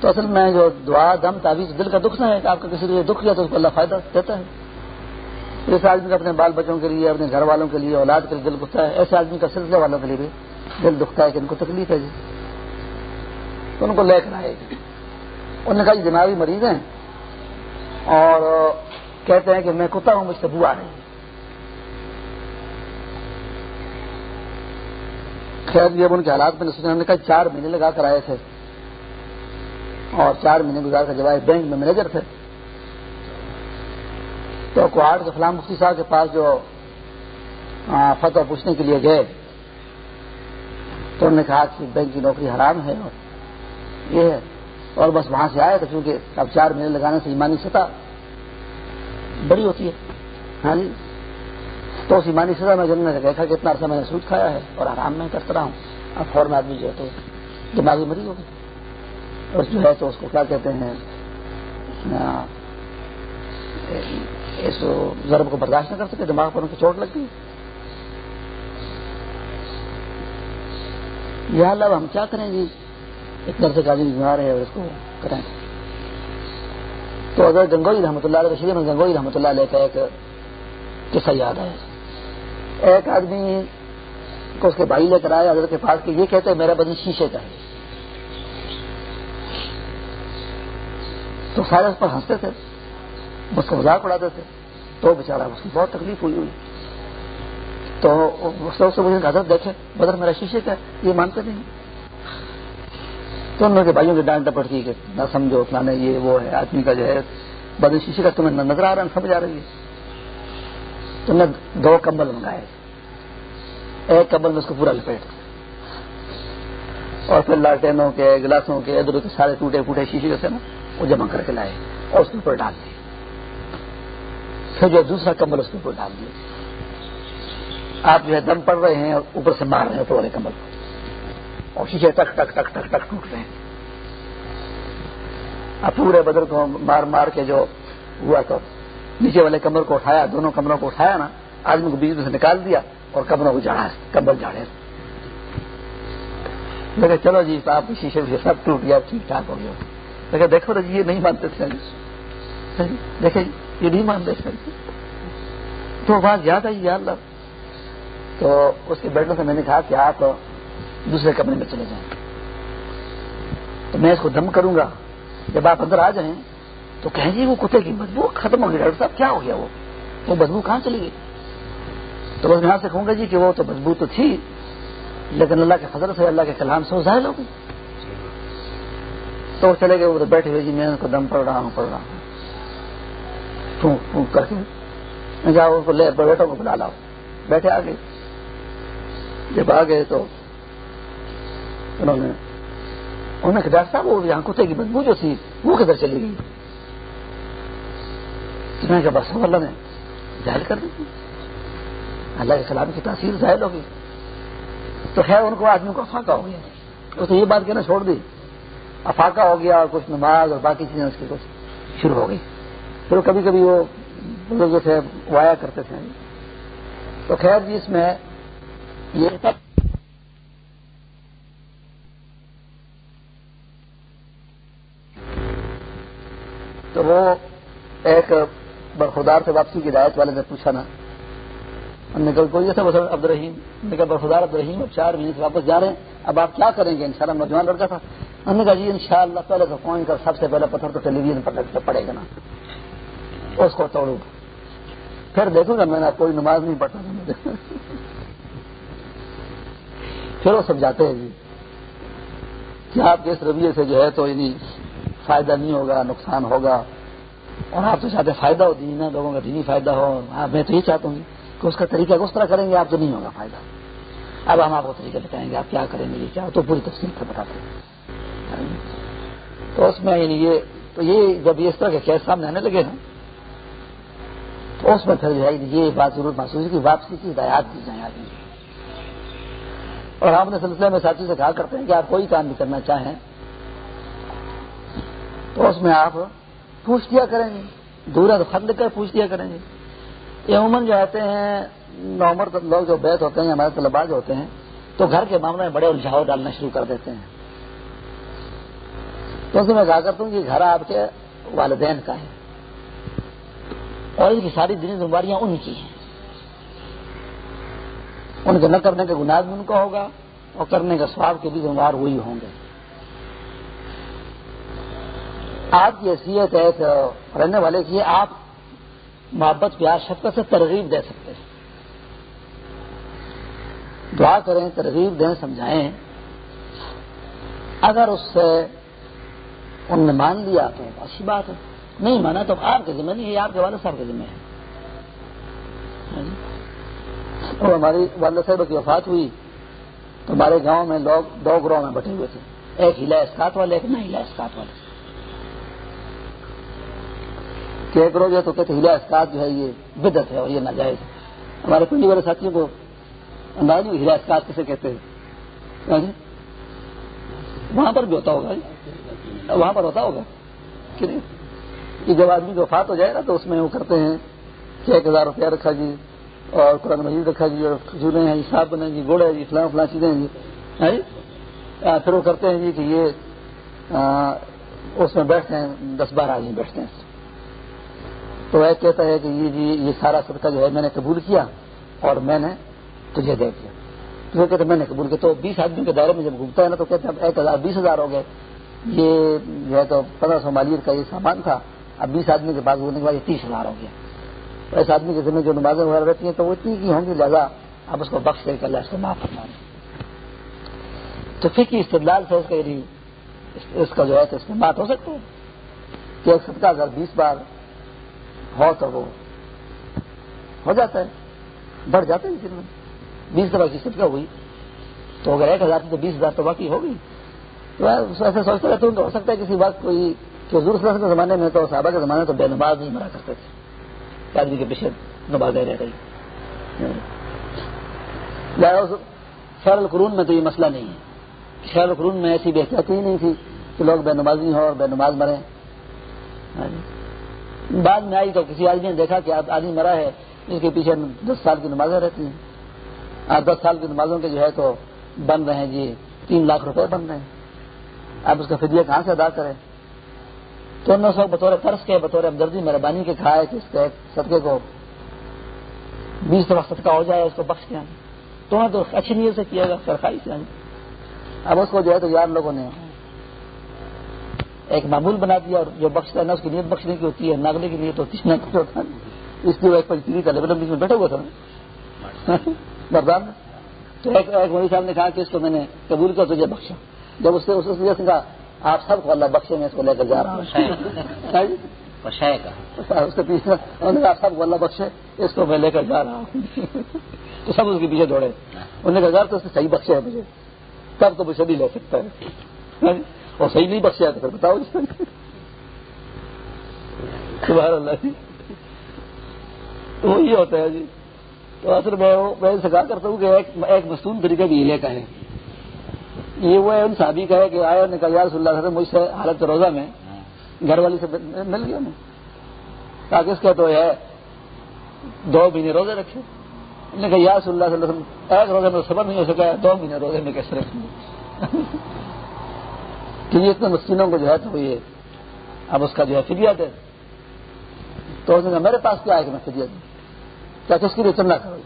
تو اصل میں جو دعا، دم، تعویذ دل کا دکھنا ہے کہ آپ کا کسی لیے دکھ گیا تو اس کو اللہ فائدہ دیتا ہے۔ اس آدمی کا اپنے بال بچوں کے لیے، اپنے گھر والوں کے لیے، اولاد کے لیے دل دکھتا ہے، ایسے آدمی کا سلسلے والوں کے لیے بھی دل دکھتا ہے کہ ان کو تکلیف ہے جی۔ تو ان کو لے کر آئے گی۔ انہوں نے کہا جی دماغی مریض ہیں۔ اور کہتے ہیں کہ میں کتا ہوں، مجھ سے بو آ رہی خیر جب ان کے حالات میں نے کہا چار مہینے لگا کر آئے تھے۔ اور چار مہینے گزار کر جب آئے بینک میں مینیجر تھے۔ تو کوہاٹ کے فلام مفتی صاحب کے پاس جو فتح پوچھنے کے لیے گئے، تو انہوں نے کہا کہ بینک کی نوکری حرام ہے اور یہ ہے۔ اور بس وہاں سے آئے تو کیونکہ اب چار مہینے لگانے سے ایمانی سطح بڑی ہوتی ہے۔ ہاں جی؟ تو اس ایمانی سطح میں جنہوں نے دیکھا کہ اتنا عرصہ میں نے سوچ کھایا ہے اور آرام میں کرتا رہا ہوں، اب فور میں آدمی جو ہے تو دماغی مریض ہو گئی اور جو ہے تو اس کو کیا کہتے ہیں اس ضرب کو برداشت نہ کر سکے، دماغ پر ان کی چوٹ لگ گئی۔ یہ حال اب ہم کیا کریں گے؟ ایک طرح سے آدمی بیمار ہے اور اس کو کریں تو اگر گنگوئی رحمۃ اللہ علیہ رشید میں گنگوئی رحمۃ اللہ علیہ کا ایک قصہ یاد ہے ایک آدمی کو اس کے بھائی لے کر آیا، حضرت کے پاس کہ یہ کہتے ہیں میرا بدن شیشے کا ہے۔ تو سارے اس پر ہنستے تھے اس کو مذاق اڑاتے تھے۔ تو بیچارہ اس کی بہت تکلیف ہوئی ہوئی۔ تو اس سے مجھے حضرت دیکھے بدر میرا شیشے کا یہ مانتے نہیں۔ تو ان کے بھائیوں کی ڈانٹ ڈپٹ کی کہ نہ سمجھو، فلانے یہ وہ ہے، آدمی کا جو ہے بدر شیشے کا تمہیں نظر آ رہا ہے سمجھ آ رہی ہے۔ تم نے دو کمبل منگائے۔ ایک کمبل میں اس کو پورا لپیٹ۔ اور پھر لالٹینوں کے، گلاسوں کے ادھر کے سارے ٹوٹے پھوٹے شیشے سے نا، وہ جمع کر کے لائے اور اس کے اوپر ڈال دیے۔ پھر جو دوسرا کمبل اس کے اوپر ڈال دیے۔ آپ جو ہے دم پڑ رہے ہیں اور اوپر سے مار رہے ہیں، اوپر والے کمبل کو۔ اور شیشے ٹک ٹک ٹک ٹک ٹک ٹوٹ رہے ہیں۔ اب پورے بدر کو مار مار کے جو ہوا تو نیچے والے کمر کو اٹھایا، دونوں کمروں کو اٹھایا نا، آدمی کو بیچ میں سے نکال دیا اور کمروں کو جاڑا کمبل جاڑے۔ لیکن چلو جی آپ کی شیشے سے سب ٹوٹ گیا ٹھیک ٹھاک ہو گیا۔ لیکن دیکھو نا جی یہ نہیں مانتے تھے۔ دیکھیں جی، یہ نہیں مانتے تھے۔ تو بات یاد آئی یاد لگ تو اس کے بیٹھنے سے میں نے کہا کہ آپ دوسرے کمرے میں چلے جائیں۔ تو میں اس کو دم کروں گا۔ جب آپ اندر آ جائیں تو کہیں جی وہ کتے کی بدبو ختم ہو گئی ڈاکٹر صاحب، کیا ہو گیا وہ؟ وہ بدبو کہاں چلی گئی؟ تو بس میں یہاں سے کہوں گا جی کہ وہ تو بدبو تو تھی، لیکن اللہ کے فضل سے اللہ کے کلام سے وہ ظاہر ہو گئی۔ تو وہ چلے گئے، وہ بیٹھے ہوئے جی میں ان کو دم پڑ رہا ہوں، پڑ رہا ہوں۔ پھونک پھونک کر کے جاؤ ان کو لے بیٹھوں کو بلا لاؤ بیٹھے آ گئے جب آ گئے تو انہوں نے انہوں نے ڈاکٹر صاحب، وہ یہاں کتے کی بدبو جو تھی، وہ کدھر چلی گئی؟ میں کہ بس اللہ نے ظاہر کر دیتے اللہ کے کلام کی تاثیر ظاہر ہوگی۔ تو خیر، ان کو آدمی کو افاقہ ہو گیا۔ اس نے یہ بات کہنا چھوڑ دی۔ افاقہ ہو گیا اور کچھ نماز اور باقی چیزیں اس کی کچھ شروع ہو گئی۔ پھر کبھی کبھی وہ بزرگ سے وایا کرتے تھے۔ تو خیر جی اس میں یہ تو وہ ایک برخدار سے واپسی کی ہدایت والے نے پوچھا نا۔ کوئی جیسا عبد الرحیم نے کہا برخدار عبد الرحیم اب چار مہینے سے واپس جا رہے ہیں۔ اب آپ کیا کریں گے؟ ان شاء اللہ نوجوان لڑکا تھا۔ ہم نے کہا جی ان شاء اللہ پہلے تو فون کر، سب سے پہلے پتھر تو ٹیلی ویژن پر پڑے گا نا۔ اس کو توڑوں گا۔ پھر دیکھوں گا، میں نے کوئی نماز نہیں پڑھتا تھا۔ پھر وہ سمجھاتے ہیں جی کہ آپ کے اس رویے سے جو ہے تو یعنی فائدہ نہیں ہوگا، نقصان ہوگا۔ اور آپ تو چاہتے فائدہ ہو دینی نا لوگوں کا دینی فائدہ ہو۔ ہاں، میں تو یہ چاہتا ہوں کہ اس کا طریقہ اس طرح کریں گے، آپ تو نہیں ہوگا فائدہ۔ اب ہم آپ کو طریقہ بتائیں گے، آپ کیا کریں گے، یہ کیا؟ تو پوری تفصیل سے بتاتے ہیں۔ تو اس میں یعنی یہ، تو یہ جب یہ اس طرح کے کیس سامنے آنے لگے نا، تو اس میں پھر جو ہے، یہ بات ضرور محسوس کی واپسی کی ہدایات دی جائیں آدمی اور ہم اپنے سلسلے میں ساتھی سے کہا کرتے ہیں کہ آپ کوئی کام بھی کرنا چاہیں تو اس میں آپ پوچھ دیا کریں گے۔ دورہ تو خط لکھ کر پوچھ دیا کریں گے۔ عموماً جو آتے ہیں، نومر لوگ جو بیت ہوتے ہیں ہمارے طلبا جو ہوتے ہیں، تو گھر کے معاملے میں بڑے الجھاؤ ڈالنا شروع کر دیتے ہیں۔ تو میں کہا کرتا ہوں کہ گھر آپ کے والدین کا ہے۔ اور ان کی ساری دینی بیماریاں ان کی ہیں۔ ان کے نہ کرنے کا گناہ بھی ان کا ہوگا، اور کرنے کا سواب کے بھی ذمہ وہی ہوں گے۔ آپ کی حیثیت ہے رہنے والے کی آپ محبت، پیار، شفقت سے ترغیب دے سکتے ہیں۔ دعا کریں، ترغیب دیں، سمجھائیں۔ اگر اس سے ان نے مان لیا تو اچھی بات ہے۔ نہیں مانا تو آپ کے ذمہ نہیں ہے آپ کے والد صاحب کے ذمہ ہے۔ ہاں جی۔ اور ہماری والد صاحب کی وفات ہوئی تو ہمارے گاؤں میں لوگ دو گروہ میں بٹے ہوئے تھے۔ ایک ہلا اسکات والے، ایک نہ ہلا اسکات والے۔ کہ ایک روز تو کہتے ہلا اسکات جو ہے یہ بدت ہے اور یہ ناجائز ہمارے پنڈی والے ساتھیوں کو انداز نہیں ہلا اسکات کسے کہتے ہیں۔ ہاں جی؟ وہاں پر بھی ہوتا ہوگا جی۔ وہاں پر ہوتا ہوگا کہ جب آدمی کو فات ہو جائے گا تو اس میں وہ کرتے ہیں کہ ایک ہزار روپیہ رکھا جی اور قرآن مجید رکھا جی اور کھجورے ہیں جی، حساب بنے جی گوڑے جی فلاں فلاں چیزیں جی۔ ہاں پھر وہ کرتے ہیں جی کہ یہ اس میں بیٹھتے ہیں، دس بارہ آدمی بیٹھتے ہیں۔ تو ایک کہتا ہے کہ یہ جی یہ سارا صدقہ جو ہے میں نے قبول کیا اور میں نے تجھے دے دیا۔ تو کہتے میں نے قبول کیا۔ تو بیس آدمی کے دائرے میں جب گھومتا ہے نا تو کہتے ہیں ایک ہزار، بیس ہزار ہو گئے۔ یہ جو ہے تو پندرہ سو مالیت کا یہ سامان تھا۔ اب بیس آدمی کے پاس ہونے کے بعد یہ تیس ہزار ہو گیا۔ تو ایسے آدمی کے ذمہ جو نمازیں وغیرہ رہتی ہیں تو وہ اتنی کی ہوں گی لہٰذا اب اس کو بخش دے کر اس کو معاف کرنا تو فکر استدلال سے اس کا یعنی اس کا جو ہے تو اس میں بات ہو سکتی ہے کہ ایک صدقہ اگر بیس بار ہو تو وہ ہو جاتا ہے۔ بڑھ جاتا ہے دن میں۔ بیس دفعہ کی صدقہ ہوئی۔ تو اگر ایک ہزار تو بیس ہزار تو باقی ہوگی تو ایسے سوچتے رہتے ہوں تو ہو سکتا ہے کسی بات کوئی کہ حضور صلی اللہ علیہ وسلم کے زمانے میں تو صحابہ کے زمانے میں تو بے نماز نہیں مرا کرتے تھے۔ آدمی کے پیچھے نمازیں رہ گئی۔ خیر القرون میں تو یہ مسئلہ نہیں ہے۔ خیر القرون میں ایسی بے احتیاطی ہی نہیں تھی کہ لوگ بے نمازی ہوں اور بے نماز مرے بعد میں آئی تو کسی آدمی نے دیکھا کہ آدمی مرا ہے، اس کے پیچھے دس سال کی نمازیں رہتی ہیں۔ دس سال کی نمازوں کے جو ہے تو بن رہے ہیں جی تین لاکھ روپے بن رہے ہیں۔ اب اس کا فدیہ کہاں سے ادا کریں؟ تو انہوں سو بطور قرض کے بطور ہمدردی مہربانی کے کھایا کہ اس کے صدقے کو بیس طرح صدقہ ہو جائے، اس کو بخش دیا تو انہیں تو اچھی نیت سے کیا گا سرکاری سے اب اس کو جو ہے تو یار لوگوں نے ایک معمول بنا دیا اور جو بخشتا ہے نا اس کی نیت بخشنے کی ہوتی ہے ناگنے کی نیت ہوتی ہے ہوتا اس لیے وہ ایک پنچیری کا لیول میں بیٹھا ہوا تھا۔ بردان۔ تو ایک مودی صاحب نے کہا کہ اس کو میں نے قبول کیا تجھے بخشا۔ جب اس نے کہا آپ سب کو اللہ بخشے میں اس کو لے کر جا رہا ہوں۔ اس کے پیچھے آپ سب کو اللہ بخشے اس کو میں لے کر جا رہا ہوں۔ تو سب اس کے پیچھے دوڑے۔ انہوں نے کہا تو اس نے صحیح بخشے ہے مجھے۔ تب تو مجھے بھی لے سکتا ہے۔ اور صحیح نہیں بخشے تو پھر بتاؤ سبحان اللہ جی۔ وہی ہوتا ہے جی۔ تو اصل میں میں سے کہا کرتا ہوں کہ ایک ایک مصنون طریقہ بھی ہیلے کا ہے یہ وہ ان صحابی کا ہے کہ آیا نے کہا یا رسول اللہ مجھ سے حالت روزہ میں گھر والی سے مل گیا میں تاکہ اس کا تو ہے، دو مہینے روزے رکھے۔ نے کہا، یا رسول اللہ صلی اللہ علیہ وسلم، ایک روزے میں صبر نہیں ہو سکا، دو مہینے روزے میں کیسے رکھیں کہ یہ اتنے مسکینوں کو جو ہے تو یہ اب اس کا جو ہے فدیت ہے تو اس نے کہا، میرے پاس کیا ہے کہ میں فدیت دوں؟ کیا تو اس کے لیے چندہ کرو۔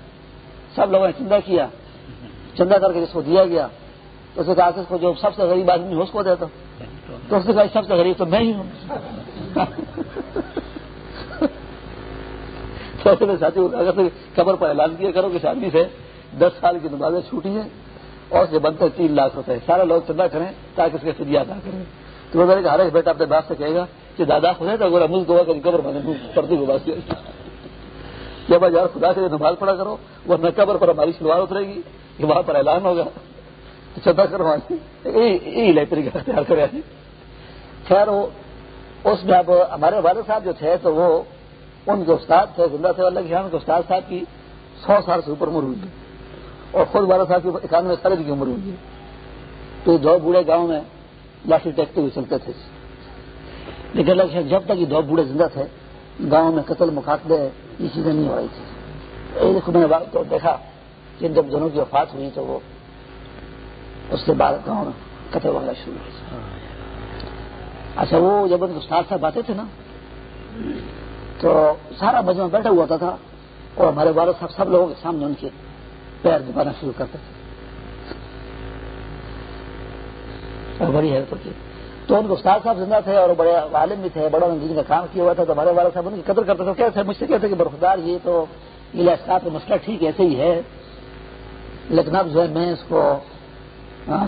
سب لوگوں نے چندہ کیا۔ چندہ کر کے جس کو دیا گیا۔ تو اس نے کہا کہ اس کو جو سب سے غریب آدمی ہو، اس کو دیتا تو اس نے کہا، سب سے غریب تو میں ہی ہوں۔ ساتھی اگر قبر پر اعلان کیا کرو کہ شادی سے دس سال کی نمازیں چھوٹی ہیں اور سے بنتے تین لاکھ روپے۔ سارے لوگ چندہ کریں تاکہ اس کے فدیہ ادا کریں۔ تو وہ کہ ہر ایک بیٹا اپنے باپ سے کہے گا کہ دادا خدا تھا گورا ملک مجھ کو قبر میں پردی کو بات کیا۔ جب یار خدا سے نماز پڑا کرو وہ نہ قبر پر ہماری شلوار اترے گی کہ وہاں پر اعلان ہوگا۔ تو چندہ کروا طریقہ اختیار کرے خیر وہ، اس میں اب ہمارے والد صاحب جو تھے تو وہ ان کے استاد تھے، زندہ تھے، اللہ کے استاد صاحب کی سو سال سے اوپر عمر ہوئی۔ اور خود والد صاحب کی اکانوے سال کی عمر ہوئی تو یہ دو بوڑھے گاؤں میں لاٹھی ٹیکتے ہوئے چلتے تھے۔ لیکن اللہ جب تک یہ دو بوڑھے زندہ تھے، گاؤں میں قتل مقابلے یہ چیزیں نہیں ہو رہی تھی میں نے تو دیکھا کہ جب دونوں کی وفات ہوئی تو وہ اس کے بعد گاؤں میں قتل والا شروع ہوا۔ اچھا وہ جب ان استاد صاحب آتے تھے نا، تو سارا مجمع بیٹھا ہوا تھا اور ہمارے والد صاحب سب لوگوں کے سامنے ان کے پیر دبانا شروع کرتے تھے۔ اور بڑی حیرت ہوتی تو ان کو استاد صاحب زندہ تھے اور بڑے عالم بھی تھے بڑوں نے کا کام کیا ہوا تھا، تو ہمارے والد صاحب ان کی قدر کرتے تھے۔ کیسے مجھ سے کہتے کہ برخدار یہ تو کا مسئلہ ٹھیک ایسے ہی ہے۔ لیکن اب جو ہے میں اس کو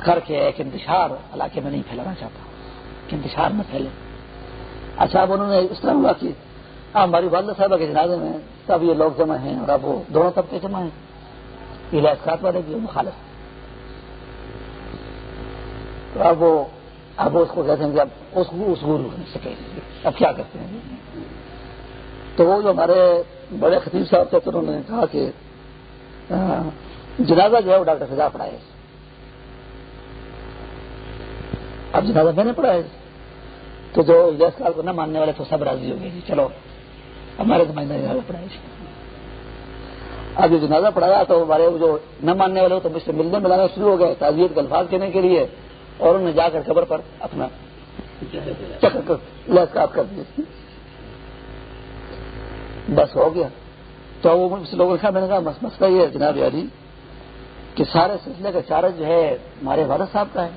کر کے ایک انتشار علاقے میں نہیں پھیلانا چاہتا۔ کہ انتشار میں پھیلے۔ اچھا اب انہوں نے اس طرح ہوا کہ ہماری والدہ صاحبہ کے جنازے میں سب یہ لوگ جمع ہیں اور اب وہ دونوں طبقے جمع ہیں۔ علاج والے کی مخالف. تو اب وہ اب اس کو کہتے ہیں کہ اب اس کو اس گرو نہیں سکے اب کیا کرتے ہیں؟ تو وہ جو ہمارے بڑے خطیب صاحب تھے، تو انہوں نے کہا کہ جنازہ جو ہے وہ ڈاکٹر سزا پڑھائے۔ اب جنازہ میں نے پڑھایا۔ تو جو جس سال کو نہ ماننے والے تو سب راضی ہو گئے۔ جی چلو، ہمارے زمانے میں جنازہ پڑھایا۔ جی اب یہ جنازہ پڑھایا تو ہمارے جو نہ ماننے والے تو مجھ سے ملنے ملانا شروع ہو گئے، تعزیت کے الفاظ کہنے کے لیے اور انہوں نے جا کر خبر پر اپنا لہسکاف کر دیا۔ بس ہو گیا۔ تو وہ لوگوں نے کہا، میں نے کہا مسئلہ یہ ہے جناب یاری کہ سارے سلسلے کا چارج جو ہے ہمارے والد صاحب کا ہے،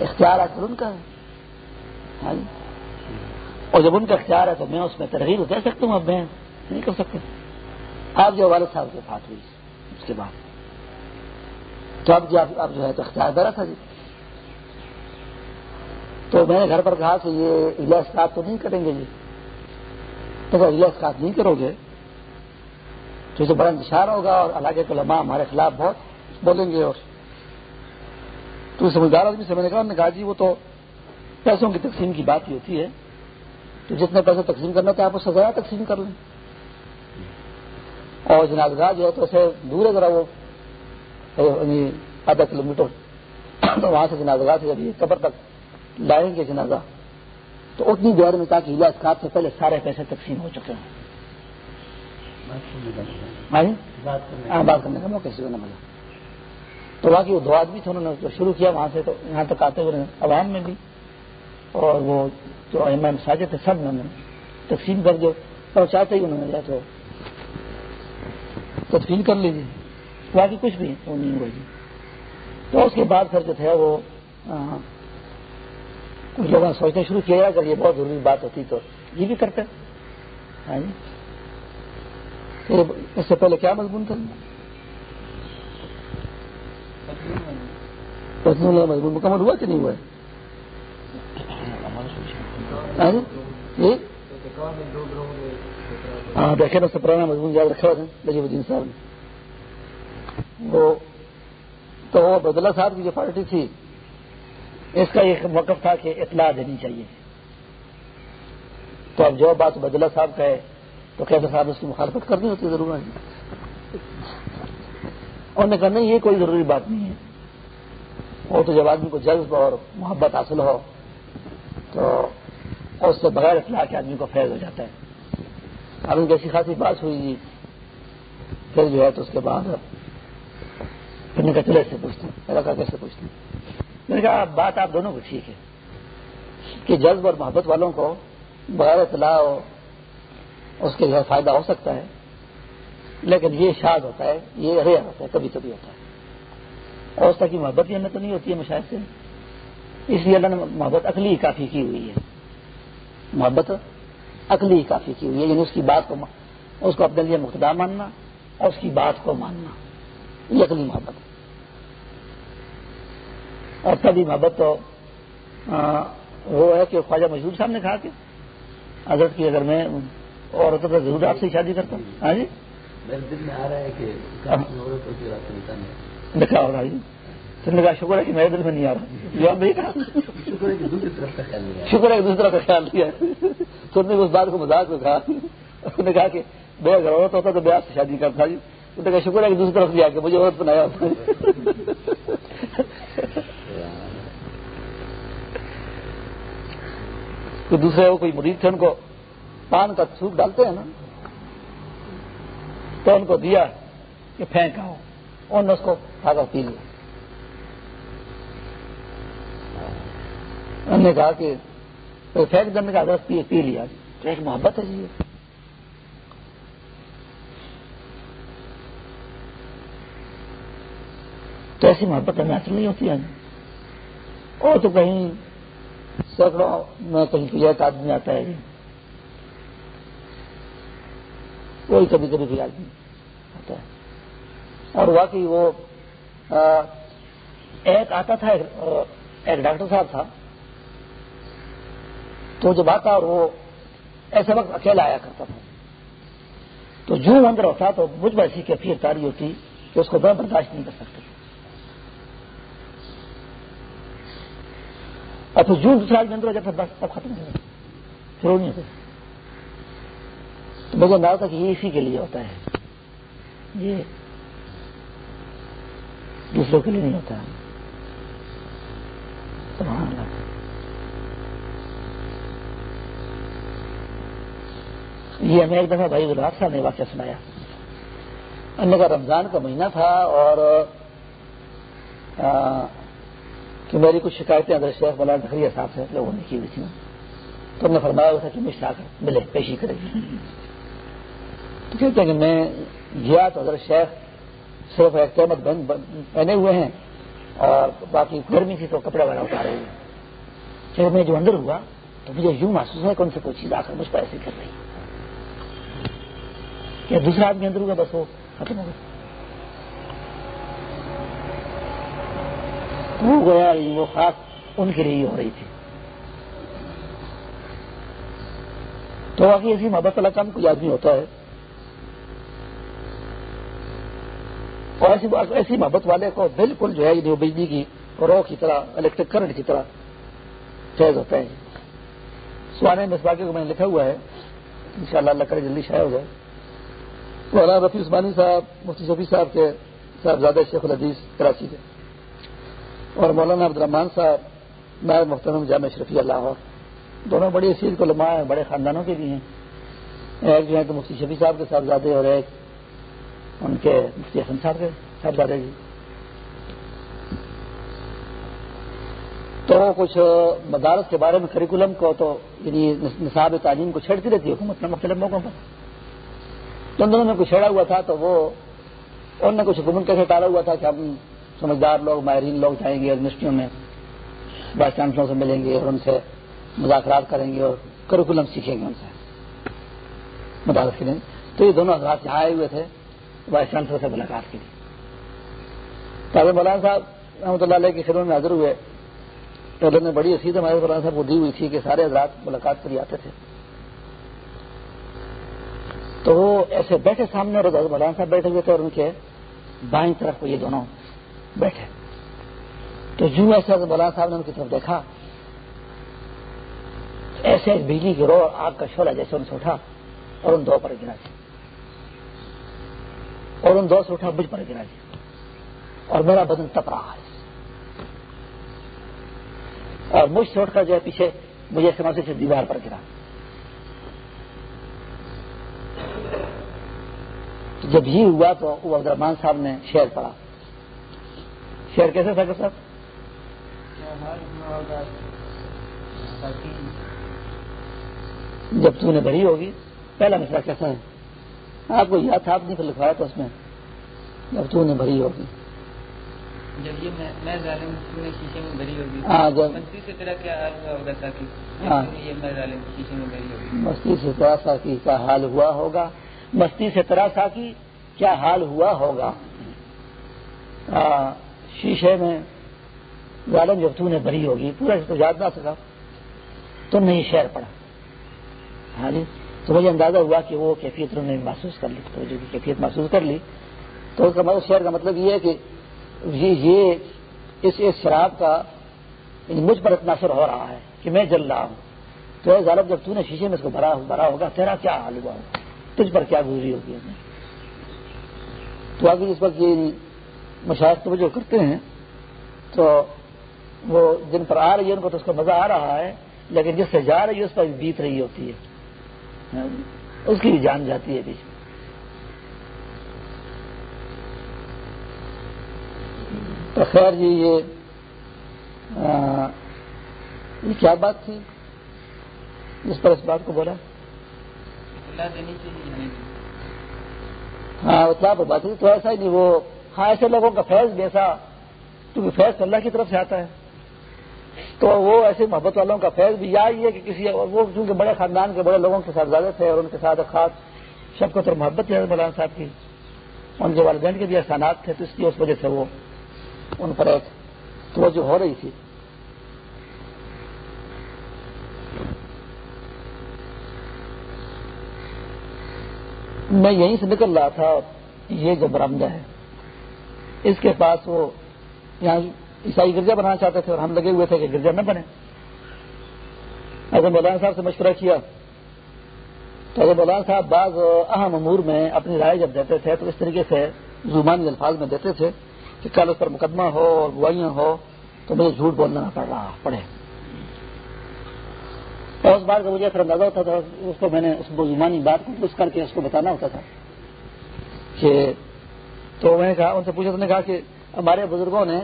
اختیار آ کر ان کا ہے۔ ہاں جی۔ اور جب ان کا اختیار ہے تو میں اس میں ترغیب دے سکتا ہوں، اب میں نہیں کر سکتا۔ آپ جو والد صاحب کے بات ہوئی، اس کے بعد۔ تو اب جو اب جو ہے تو اختیار درا تھا جی۔ تو میں نے گھر پر کہا کہ یہ علاج کا تو نہیں کریں گے جی۔ تو اگر علاج کا نہیں کرو گے؟ تو اسے بڑا انتشار ہوگا اور علاقے کے لمحہ ہمارے خلاف بہت بولیں گے اور تو سمجھدار آدمی سے میں نے کہا نے کہا جی وہ تو پیسوں کی تقسیم کی بات ہی ہوتی ہے۔ تو جتنے پیسے تقسیم کرنا تھا آپ اس سے زیادہ تقسیم کر لیں۔ اور جناب جنازگاہ جو ہے تو اسے دور ہے ذرا وہ یعنی آدھا کلو میٹر۔ تو وہاں سے جناب جنازگاہ سے جب یہ قبر تک لائیں گے جنازہ تو اتنی دیر میں تاکہ علاج کاٹ سے پہلے سارے پیسے تقسیم ہو چکے ہیں ہاں، بات کرنے کا موقع سے ملا تو باقی وہ دو آدمی تھے انہوں نے شروع کیا وہاں سے تو یہاں تک آتے ہوئے عوام میں بھی اور وہ جو امام ساجد تھے سب نے تقسیم کر دو اور چاہتے ہی انہوں نے تو تدفین کر لیجیے۔ باقی کچھ بھی وہ نہیں ہوا جی۔ تو اس کے بعد پھر جو تھا وہ کچھ لوگوں نے سوچنا شروع کیا اگر یہ بہت ضروری بات ہوتی تو یہ بھی کرتے۔ ہاں جی۔ اس سے پہلے کیا مضمون تھا؟ مضمون مکمل ہوا کہ نہیں ہوا؟ ہاں, جی؟ ہاں دیکھے نا پرانا مضمون یاد رکھا تھا لجیب الدین صاحب نے وہ تو بدلا صاحب کی جو پارٹی تھی اس کا ایک وقف تھا کہ اطلاع دینی چاہیے تو اب جو بات بدلا صاحب کا ہے تو کیسے صاحب اس کی مخالفت کرنی ہوتی ہے ضرور انہوں نے کہا نہیں یہ کوئی ضروری بات نہیں ہے وہ تو جب آدمی کو جذب اور محبت حاصل ہو تو اس سے بغیر اطلاع کے آدمی کو فیض ہو جاتا ہے اب ان کی خاصی بات ہوئی جی۔ پھر جو ہے تو اس کے بعد پھر نے کہا چلے سے پوچھتے ہیں کہا کیسے پوچھتے ہیں میں نے کہا بات آپ دونوں کو ٹھیک ہے کہ جذب اور محبت والوں کو بغیر اطلاع اس کے جو ہے فائدہ ہو سکتا ہے، لیکن یہ شاد ہوتا ہے، یہ ریئر ہوتا ہے، کبھی کبھی ہوتا ہے۔ اور اس طرح کی محبت ہی ہمیں تو نہیں ہوتی ہے مشاہد سے۔ اس لیے اللہ نے محبت عقلی کافی کی ہوئی ہے۔ محبت عقلی کافی کی ہوئی ہے یعنی اس کی بات کو اس کو اپنے لیے مقتدا ماننا اور اس کی بات کو ماننا یہ عقلی محبت اور تبھی محبت تو وہ ہے کہ خواجہ مجدور صاحب نے کہا کہ حضرت کی اگر میں عورتوں کا ضرور آپ سے شادی کرتا ہوں۔ ہاں جی؟ میرے دل میں آ رہا ہے کہ لکھا ہو رہا ہے تم نے کہا شکر ہے کہ میرے دل میں نہیں آ رہا۔ جواب نہیں کہا۔ شکر ہے کہ دوسری طرف کا خیال نہیں شکر ہے کہ دوسری طرف کا خیال لیا تم نے اس بات کو مذاق میں کہا۔ انہوں نے کہا کہ بے اگر عورت ہوتا تو بے آپ سے شادی کرتا جی۔ انہوں نے کہا شکر ہے کہ دوسری طرف لیا کہ مجھے عورت بنایا۔ کوئی دوسرے وہ کوئی مرید تھے، ان کو پان کا سوپ ڈالتے ہیں نا۔ تو ان کو دیا کہ پھینکا ہو۔ انہوں نے اس کو کھا کر پی لیا۔ انہوں نے کہا کہ تو پھینک دینے کا رس پیے پی لیا۔ تو ایک محبت ہے جی۔ تو ایسی محبت ہمیں حاصل نہیں ہوتی ہے۔ اور تو کہیں سینکڑوں، میں کہیں کوئی ایک آدمی آتا ہے۔ کوئی کبھی کبھی کوئی آدمی آتا ہے۔ اور واقعی وہ ایک آتا تھا ایک ڈاکٹر صاحب تھا۔ تو جب آتا اور وہ ایسے وقت اکیلا آیا کرتا تھا۔ تو جو اندر ہوتا تو مجھ میں ایسی کیفیت تاری ہوتی کہ اس کو میں برداشت نہیں کر سکتے اور پھر جون دوسرا آدمی اندر ہو جاتا بس سب ختم ہو جاتا۔ پھر وہ نہیں ہوتا۔ تو مجھے اندازہ تھا کہ یہ اسی کے لیے ہوتا ہے۔ یہ دوسروں کے لیے نہیں ہوتا۔ یہ ہمیں ایک دفعہ بھائی گلاب صاحب نے واقعہ سنایا۔ ان کا رمضان کا مہینہ تھا اور کہ میری کچھ شکایتیں اگر شیخ مولانا ڈھکری صاحب سے لوگوں نے کی ہوئی تھی تو نے فرمایا تھا کہ مجھ سے آ کر ملے، پیشی کرے۔ گی تو کہتے ہیں کہ میں گیا تو اگر شیخ صرف ایک قیمت بند پہنے ہوئے ہیں اور باقی گرمی تھی تو کپڑے وغیرہ اتارے ہوئے پھر میں جو اندر ہوا تو مجھے یوں محسوس ہے کہ ان سے کوئی چیز آ کر مجھ پر ایسی کر رہی ہے۔ کیا دوسرا آدمی اندر ہوگا، بس وہ ختم ہو گیا۔ وہ گیا وہ خاص ان کے لیے ہو رہی تھی۔ تو باقی ایسی محبت والا کام کوئی آدمی ہوتا ہے۔ اور ایسی ایسی محبت والے کو بالکل جو ہے یعنی جو بجلی کی رو کی طرح الیکٹرک کرنٹ کی طرح فیض ہوتا ہے۔ سوانے میں اس واقعے کو میں نے لکھا ہوا ہے۔ ان شاء اللہ اللہ کرے جلدی شائع ہو جائے۔ مولانا رفیع عثمانی صاحب، مفتی شفیع صاحب کے صاحبزادہ شیخ الحدیث، کراچی کے۔ اور مولانا عبد الرحمان صاحب، نائب محترم جامع شرفی اللہ دونوں بڑی اصیل کو لمحہ ہیں، بڑے خاندانوں کے بھی ہیں۔ ایک جو ہے تو مفتی شفیع صاحب کے صاحبزادے اور ایک ان کے مفتی حسن صاحب کے صاحبزادے جی۔ تو کچھ مدارس کے بارے میں کریکولم کو تو یعنی نصاب تعلیم کو چھیڑتی رہتی ہے حکومت مختلف موقعوں پر۔ دونوں میں کچھ چھیڑا ہوا تھا تو وہ انہوں نے کچھ حکومت کیسے ٹالا ہوا تھا کہ ہم سمجھدار لوگ، ماہرین لوگ جائیں گے یونیورسٹیوں میں وائس چانسلروں سے ملیں گے اور ان سے مذاکرات کریں گے اور کریکولم سیکھیں گے ان سے۔ مدارس کے لیے۔ تو یہ دونوں حضرات یہاں آئے ہوئے تھے وائس چانسلر سے ملاقات کی تھی مولانا صاحب رحمۃ اللہ علیہ کی خدمت میں حاضر ہوئے۔ تو نے بڑی رسید ہمارے مولانا صاحب کو دی ہوئی تھی کہ سارے حضرات ملاقات کے لیے آتے تھے۔ تو وہ ایسے بیٹھے سامنے اور مولانا صاحب بیٹھے ہوئے تھے اور ان کے بائیں طرف کو یہ دونوں بیٹھے۔ تو جو ایسے مولانا صاحب نے ان کی طرف دیکھا۔ ایسے بجلی کی رو آگ کا شولہ جیسے ان سے اٹھا اور ان دو پر گرا جی اور ان دو سے اٹھا مجھ پر گرا جی اور میرا بدن تپ رہا ہے۔ اور مجھ سے اٹھ کر جو ہے پیچھے مجھے سماسی سے دیوار پر گرا۔ جب یہ ہوا تو وہ عبد الرحمان صاحب نے شعر پڑھا۔ شعر کیسے تھا کہ صاحب؟ جب تو نے بھری ہوگی۔ پہلا مسئلہ کیسا ہے؟ آپ کو یاد تھا آپ نے لکھوایا تھا اس میں۔ جب تو نے بھری ہوگی۔ جب یہ میں ظالم شیشے میں بھری ہوگی۔ ہاں جب مستی سے تیرا کیا حال ہوا ہوگا تاکہ ہاں۔ یہ میں ظالم شیشے میں بھری ہوگی۔ مستی سے ترا ساکی کا حال ہوا ہوگا۔ مستی سے ترا ساکی کیا حال ہوا ہوگا۔ شیشے میں ظالم جب تو نے بھری ہوگی، پورا تو یاد نہ سکا تم نے یہ شعر پڑھا ہاں جی تو مجھے اندازہ ہوا کہ وہ کیفیت انہوں نے محسوس کر لی تو جو کیفیت محسوس کر لی۔ تو اس کا مطلب شعر کا مطلب یہ ہے کہ یہ اس اس شراب کا یعنی مجھ پر اتنا اثر ہو رہا ہے کہ میں جل رہا ہوں۔ تو غالب، جب تو نے شیشے میں اس کو بھرا بھرا ہوگا، تیرا کیا حال ہوا ہوگا؟ تجھ پر کیا گزری ہوگی تو آگے جس وقت یہ مشاہد توجہ کرتے ہیں، تو وہ جن پر آ رہی ہے، ان کو تو اس کا مزہ آ رہا ہے، لیکن جس سے جا رہی ہے، اس پر بیت رہی ہوتی ہے۔ اس کی بھی جان جاتی ہے بیچ تو خیر جی یہ یہ کیا بات تھی؟ جس پر اس بات کو بولا؟ ہاں اطلاع پر بات تو ایسا ہی نہیں، وہ ہاں ایسے لوگوں کا فیض بھی ایسا کیونکہ فیض اللہ کی طرف سے آتا ہے۔ تو وہ ایسے محبت والوں کا فیض بھی، یا یہ کہ کسی وہ چونکہ بڑے خاندان کے، بڑے لوگوں کے ساتھ زیادہ تھے اور ان کے ساتھ خاص شفقت اور محبت تھی مولانا صاحب کی، ان کے والدین کے بھی احسانات تھے، تو اس کی اس وجہ سے وہ ان پر ایک توجہ ہو رہی تھی۔ میں یہیں سے نکل رہا تھا، یہ جو برامدہ ہے۔ اس کے پاس وہ یہاں عیسائی گرجا بنانا چاہتے تھے اور ہم لگے ہوئے تھے کہ گرجا نہ بنے۔ اگر مولانا صاحب سے مشورہ کیا، تو اگر مولانا صاحب بعض اہم امور میں اپنی رائے جب دیتے تھے، تو اس طریقے سے زبانی الفاظ میں دیتے تھے کہ کل اس پر مقدمہ ہو اور گوائیاں ہو، تو مجھے جھوٹ بولنا پڑ رہا پڑے۔ اور اس بات کا مجھے پھر اندازہ ہوتا تھا، اس کو میں نے اس زمانی بات کو پوچھ کر کے اس کو بتانا ہوتا تھا کہ تو میں نے کہا، ان سے پوچھا، تو نے کہا کہ ہمارے بزرگوں نے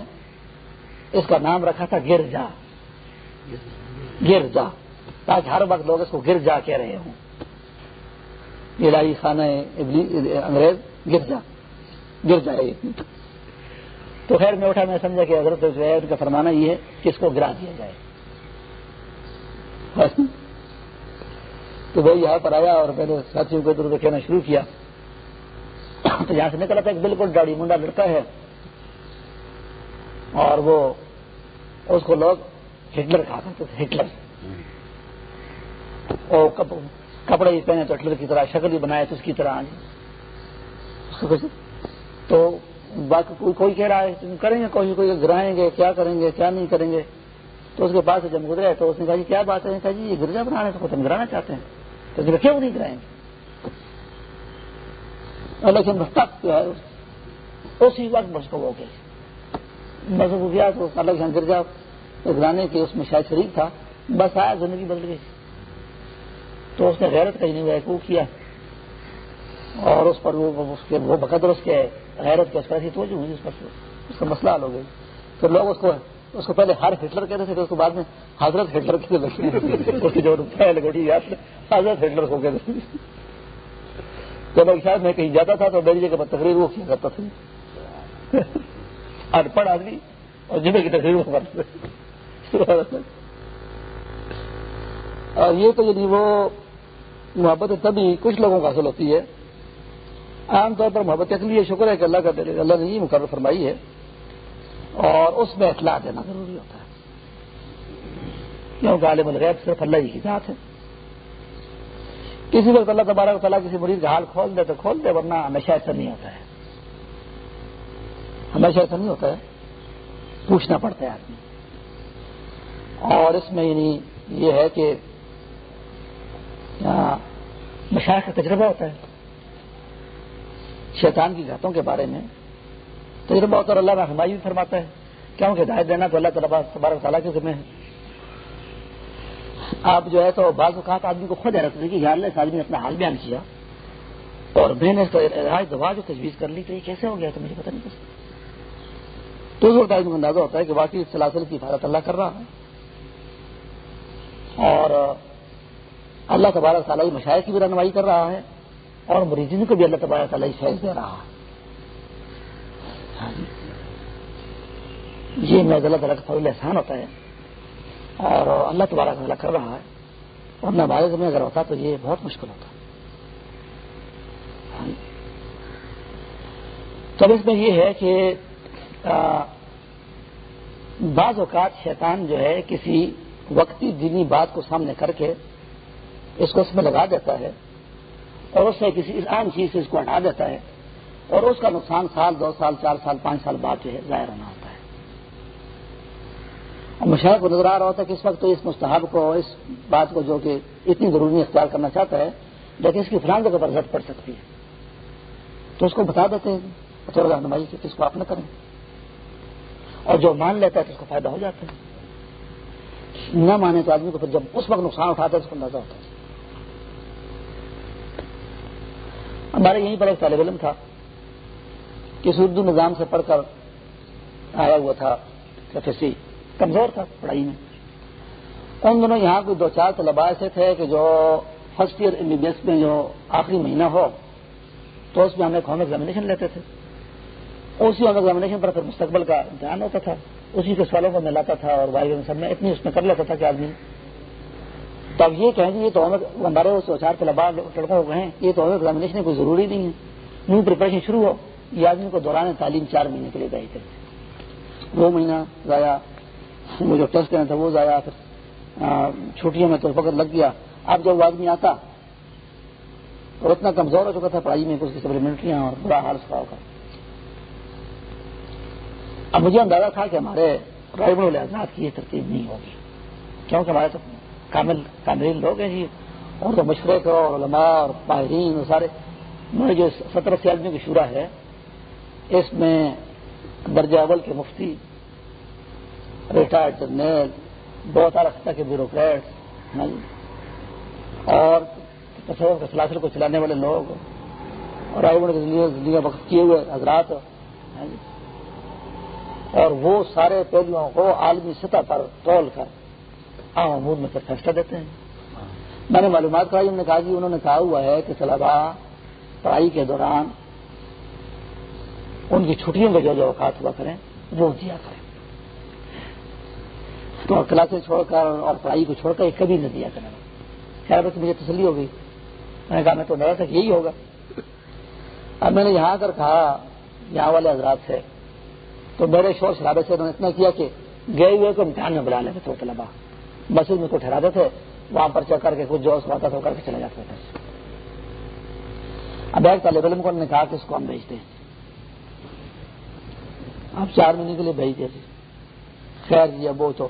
اس کا نام رکھا تھا گر جا گر جا تاکہ ہر وقت لوگ اس کو گر جا کہہ رہے ہوں۔ یہ خانہ انگریز گر جا گر جائے تو خیر، میں اٹھا، میں سمجھا کہ حضرت جو ہے، ان کا فرمانا یہ ہے کہ اس کو گرا دیا جائے۔ تو وہ یہاں پر آیا اور میں نے ساتھیوں کو ادھر کہنا شروع کیا۔ تو یہاں سے نکلا تھا کہ بالکل ڈاڑی منڈا لڑکا ہے۔ اور وہ اس کو لوگ ہٹلر کہا کرتے تھے، ہٹلر۔ اور کپڑے ہی پہنے تو ہٹلر کی طرح، شکل ہی بنائے تو اس کی طرح۔ تو باقی کوئی کوئی کہہ رہا ہے کریں گے کوئی کوئی گرائیں گے، کیا کریں گے، کیا نہیں کریں گے؟ تو اس کے پاس جب گزرے تو اس نے کہا جی کیا بات ہے؟ کہا جی یہ گرجا بنانے کو تم گرانا چاہتے ہیں۔ تو اس نے کہا، کیوں نہیں گرائیں گے؟ لیکن تک جو ہے۔ اسی وقت بس کو وہ گئے بس گیا تو الگ گرجا۔ گرانے کے اس میں شاید شریک تھا۔ بس آیا، زندگی بدل گئی۔ تو اس نے غیرت کہیں نہیں، وہ کیا۔ اور اس پر وہ، اس کے وہ بقدر اس کے غیرت کے اس پر ایسی توجہ ہوئی، اس پر اس کا مسئلہ حل ہو گئی۔ تو لوگ اس کو اس کو پہلے ہر ہٹلر کہتے تھے اس کو بعد میں حضرت ہٹلر کہتے لگے۔ اس کی جو گوٹی یاد حضرت ہٹلر کو کہتے تھے۔ شاید میں کہیں جاتا تھا تو میری جگہ پر تقریر وہ کیا کرتا تھا۔ ان پڑھ آدمی اور جمعے کی تقریر وہ کرتے اور یہ تو یعنی وہ محبت تبھی کچھ لوگوں کو حاصل ہوتی ہے۔ عام طور پر محبت کے لیے شکر ہے کہ اللہ کا اللہ نے یہ مقرر فرمائی ہے۔ اور اس میں اطلاع دینا ضروری ہوتا ہے۔ کیونکہ عالم الغیب صرف اللہ کی ذات ہے کسی وقت اللہ تبارک تعالیٰ کسی مریض کا حال کھول دے تو کھول دے، ورنہ ہمیشہ ایسا نہیں ہوتا ہے۔ ہمیشہ ایسا نہیں ہوتا ہے۔ پوچھنا پڑتا ہے آدمی۔ اور اس میں یعنی یہ ہے کہ مشاعر کا تجربہ ہوتا ہے۔ شیطان کی گھاتوں کے بارے میں تجربہ ہوتا ہے اللہ رہنمائی بھی فرماتا ہے۔ کیوں کہ ہدایت دینا تو اللہ تعالیٰ تبارک تعالیٰ کے ذمہ ہے۔ آپ جو ہے تو بعض اوقات آدمی کو خود حیرت کہ یار اس آدمی نے اپنا حال بیان کیا۔ اور میں نے دوا جو تجویز کر لی تو یہ کیسے ہو گیا تو مجھے پتہ نہیں۔ کیسے تو اس وقت آدمی کو اندازہ ہوتا ہے کہ واقعی سلاسل کی حفاظت اللہ کر رہا ہے۔ اور اللہ تبارک تعالیٰ مشاعر کی بھی رہنمائی کر رہا ہے۔ اور مریضین کو بھی اللہ تبارک تعالیٰ فیض دے رہا ہے۔ یہ میں اللہ تعالیٰ کا فضل احسان ہوتا ہے اور اللہ تبارک تعالیٰ کر رہا ہے۔ اور نہ بارے میں اگر ہوتا تو یہ بہت مشکل ہوتا۔ تو اس میں یہ ہے کہ بعض اوقات شیطان جو ہے کسی وقتی دینی بات کو سامنے کر کے اس کو اس میں لگا دیتا ہے اور اس سے کسی عام چیز سے اس کو ہٹا دیتا ہے۔ اور اس کا نقصان سال، دو سال، چار سال، پانچ سال بعد جو ہے ظاہر ہونا ہوتا ہے۔ اور مشاہد کو نظر آ رہا ہوتا ہے کہ اس وقت تو اس مستحب کو، اس بات کو جو کہ اتنی ضروری اختیار کرنا چاہتا ہے، لیکن اس کی فلان جگہ پر زد پڑ سکتی ہے۔ تو اس کو بتا دیتے ہیں رہنمائی کہ اس کو آپ نہ کریں۔ اور جو مان لیتا ہے تو اس کو فائدہ ہو جاتا ہے۔ نہ مانے تو آدمی کو پھر جب اس وقت نقصان اٹھاتا ہے اس کو اندازہ ہوتا ہے۔ ہمارے یہیں پر ایک طالب علم تھا۔ کہ اردو نظام سے پڑھ کر آیا ہوا تھا پروفیسی کمزور تھا پڑھائی میں۔ ان دنوں یہاں کوئی دو چار طلبا ایسے تھے کہ جو first year M B B S میں جو آخری مہینہ ہو، تو اس میں ہم ایک ہوم ایگزامینیشن لیتے تھے۔ اسی ہوم ایگزامینیشن پر پھر مستقبل کا امتحان ہوتا تھا۔ اسی کے سوالوں کو میں لاتا تھا اور بھائی سب میں اتنی اس میں کر لیتا تھا کہ آدمی۔ تو اب یہ کہیں گے یہ تو ہمارے چار طلبا لڑکوں کو کہیں یہ تو ہوم ایگزامینیشن کوئی ضروری نہیں ہے۔ نیو پریپریشن شروع ہو۔ یہ آدمی کو دوران تعلیم چار مہینے کے لیے گئی تھے دو مہینہ ضائع، وہ جو ٹیسٹ کرنا تھا وہ ضائع، پھر چھٹیوں میں تو فقط لگ گیا۔ اب جب وہ آدمی آتا، اور اتنا کمزور ہو چکا تھا، پڑھائی میں کچھ سپلیمنٹریاں اور برا حال سکھاؤ کا اب مجھے اندازہ تھا کہ ہمارے ڈرائیور والے کی یہ ترتیب نہیں ہوگی۔ کیونکہ ہمارے تو کامل، کامرین لوگ ہیں جی اور تو مشرق اور علماء اور ماہرین اور سارے میں جو سترہ اسی آدمی کی شورا ہے اس میں درجہ اول کے مفتی ریٹائرڈ جرنیل بہت خطہ کے بیوروکریٹ ہاں جی، اور تصور کے سلاسل کو چلانے والے لوگ اور زندگی وقت کیے ہوئے حضرات ہاں جی، اور وہ سارے پہلوؤں کو عالمی سطح پر تول کر عام امور میں پھر فیصلہ دیتے ہیں۔ میں نے معلومات کرائی انہوں نے کہا کہ انہوں نے کہا ہوا ہے کہ طلبا پڑھائی کے دوران ان کی چھٹیوں کے جو جو اوقات ہوا کریں، وہ دیا کریں۔ تو کلاسیں چھوڑ کر اور پڑھائی کو چھوڑ کر یہ کبھی نہ دیا کریں۔ خیر، بس مجھے تسلی ہو گئی۔ میں نے کہا، میں تو ڈرا تھا یہی ہوگا۔ اب میں نے یہاں کر کہا، یہاں والے حضرات سے، تو میرے شور شرابے سے انہوں نے اتنا کیا کہ گئے ہوئے کو امتحان میں بلا لیتے تھے طلبا بس میں کو ٹھہراتے تھے، وہاں پر چیک کر کے کچھ جو آتا تھا کر کے چلے جاتے تھے۔ اب ایک طالب علم کو نے کہا کہ اس کو ہم بھیجتے ہیں آپ چار مہینے کے لیے بھیج دیتے خیر جی اب وہ تو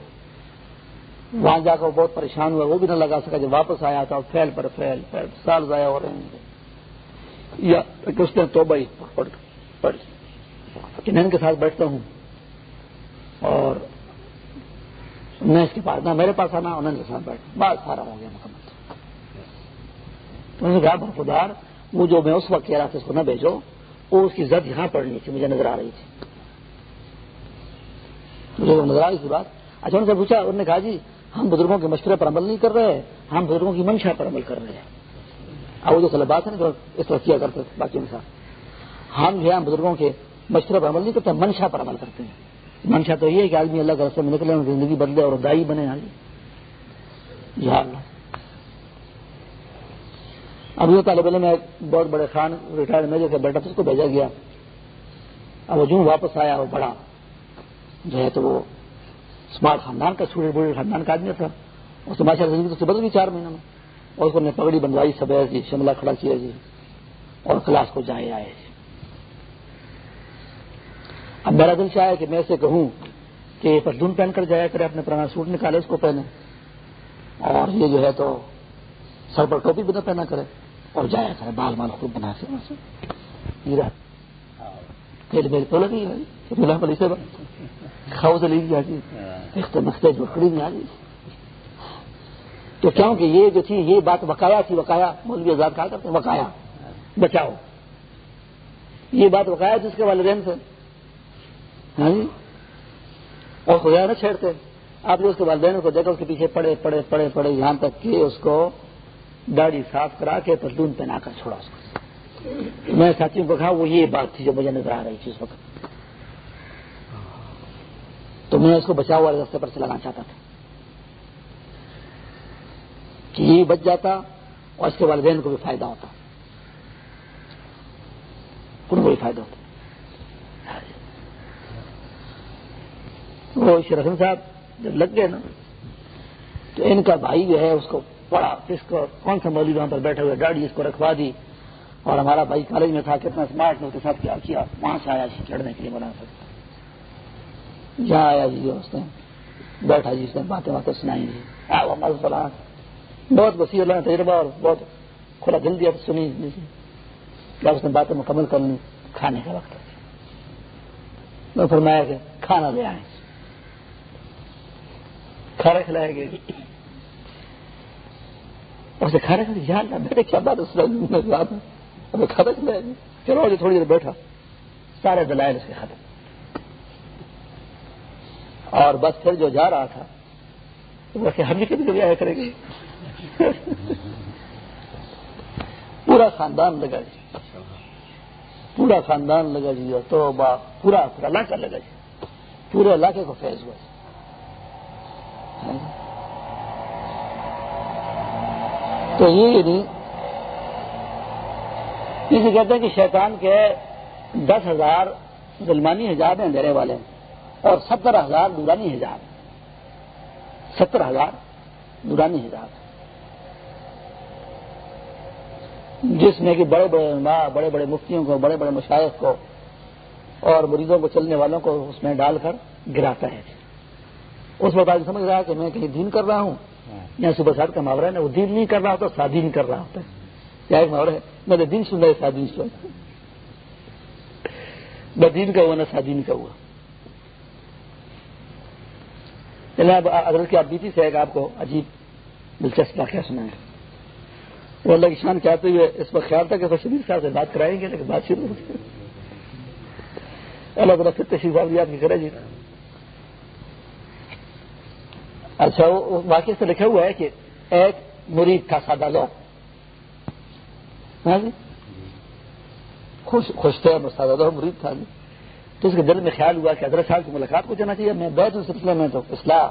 وہاں جا کر بہت پریشان ہوا وہ بھی نہ لگا سکا جب واپس آیا تھا، فیل پر فیل فیل۔ سال ضائع ہو رہے ہیں۔ یا اس نے تو بھائی پڑھ ان کے ساتھ بیٹھتا ہوں۔ اور میں اس کے پاس، نہ میرے پاس آنا انہوں کے ساتھ بیٹھ بات سارا ہو گیا مکمل۔ تو نے کہا بخودار وہ جو میں اس وقت کہہ رہا تھا، اس کو نہ بھیجو۔ وہ اس کی زد یہاں پڑنی تھی، مجھے نظر آ رہی تھی۔ مجھے نظر آ رہی بات۔ اچھا ان سے پوچھا، انہوں نے کہا جی ہم بزرگوں کے مشورے پر عمل نہیں کر رہے ہم بزرگوں کی منشا پر عمل کر رہے ہیں۔ اب وہ جو طلبات ہے نا اس طرح کیا کرتے باقی کے ساتھ۔ ہم جو ہے بزرگوں کے مشورے پر عمل نہیں کرتے، منشا پر عمل کرتے ہیں۔ منشا تو یہ ہے کہ آدمی اللہ کے رستے میں نکلے زندگی بدلے اور دائی بنے۔ آگے یا اللہ۔ اب یہ طالب علم ایک بہت بڑے خان ریٹائر میجر کا بیٹا تھا، اس کو بھیجا گیا۔ اب وہ جو واپس آیا، وہ بڑا۔ جو ہے تو وہ اسمارٹ خاندان کا اسٹوڈنٹ بڑے خاندان کا آدمی تھا۔ اس سے ماشاء تو بدل گئی چار مہینوں میں۔ اور اس کو نے پگڑی بنوائی سب جی شملہ کھڑا کیا جی۔ اور کلاس کو جائے آئے جی۔ اب میرا دل چاہے کہ میں اسے کہوں کہ پردون پہن کر جایا کرے اپنے پرانا سوٹ نکالے اس کو پہنے۔ اور یہ جو ہے تو سر پر ٹوپی بھی نہ پہنا کرے اور جایا کرے بال مال خوب بنا کے۔ وہاں سے ہیرا میرے میرے تو لگی بھائی بلی سے تو لی جاتی ایک تو جو کھڑی نہیں آ گئی تو کیونکہ یہ جو تھی یہ بات وکایا تھی وکایا مولوی آزاد کہا کرتے وکایا بچاؤ۔ یہ بات وکایا جس کے والدین سے۔ ہاں جی؟ اور خدا نہ چھیڑتے۔ آپ نے اس کے والدین کو دیکھا اس کے پیچھے پڑے پڑے پڑے پڑے یہاں تک کہ اس کو داڑھی صاف کرا کے پتلون پہنا کر چھوڑا اس کو۔ میں ساتھیوں کو کہا وہ یہ بات تھی جو مجھے نظر آ رہی تھی اس وقت۔ تو میں اس کو بچاؤ والے رستے پر چلانا چاہتا تھا کہ یہ بچ جاتا اور اس کے والدین کو بھی فائدہ ہوتا۔ ان کو بھی فائدہ ہوتا۔ وہ شرفن صاحب جب لگ گئے نا، تو ان کا بھائی جو ہے، اس کو پڑا کس کو کون سا مولی وہاں پر بیٹھے ہوئے گاڑی اس کو رکھوا دی۔ اور ہمارا بھائی کالج میں تھا، کتنا اسمارٹ نے اس کے ساتھ کیا کیا؟ وہاں سے آیا جی لڑنے کے لیے بنا سکتا جہاں آیا جی اس نے بیٹھا جی اس نے باتیں باتیں سنائی جی۔ وہ بہت وسیع اللہ نے تجربہ اور بہت کھلا دل دیا تو سنی۔ جب اس نے باتیں مکمل کر لی۔ کھانے کا وقت میں فرمایا کہ کھانا لے آئے کھانا کھلائے گئے۔ اسے کھانا کھا یاد بیٹے کیا بات جی، ابھی کھانا کھلائے گی چلو جو تھوڑی دیر بیٹھا۔ سارے دلائل اس کے ختم۔ اور بس پھر جو جا رہا تھا ویسے ہم بھی کبھی کبھی آیا کریں گے۔ پورا خاندان لگا جی۔ پورا خاندان لگا جی تو با پورا علاقہ لگا جی۔ پورے علاقے کو فیض ہوا جی۔ تو یہ نہیں اسے کہتے ہیں کہ شیطان کے دس ہزار ظلمانی حجاب ہیں دینے والے۔ ہیں اور ستر ہزار دورانی حجاب ستر ہزار نورانی حجاب جس میں کہ بڑے بڑے ماں بڑے بڑے مفتیوں کو بڑے بڑے مشاعر کو اور مریضوں کو چلنے والوں کو اس میں ڈال کر گراتا ہے۔ اس وقت آج سمجھ رہا ہے کہ میں کہیں دین کر رہا ہوں۔ یا صبح سات کا محاورہ ہے وہ دین نہیں کر رہا ہوتا سادی نہیں کر رہا ہوتا۔ کیا ایک محاورہ ہے۔ میں نے دن سن رہا سادی سن نہ دین کا ہوا نہ سادین کا ہوا۔ یعنی اگر کی آپ بیتی سے ایک آپ کو عجیب دلچسپ واقعہ سنا ہے وہ اللہ کی شان چاہتے ہوئے اس پر خیال تھا کہ شبیر صاحب سے بات کرائیں گے، لیکن بات شروع اللہ تعالیٰ پھر تشریف یاد کرے جی۔ اچھا وہ واقعے سے لکھا ہوا ہے کہ ایک مرید تھا سادہ لوگ۔ ہاں جی؟ خوش خوش تھے، سادہ لوگ، مرید تھا جی۔ تو اس کے دل میں خیال ہوا کہ حضرت صاحب کی ملاقات کو جانا چاہیے، میں بیت اس سلسلے میں تو اصلاح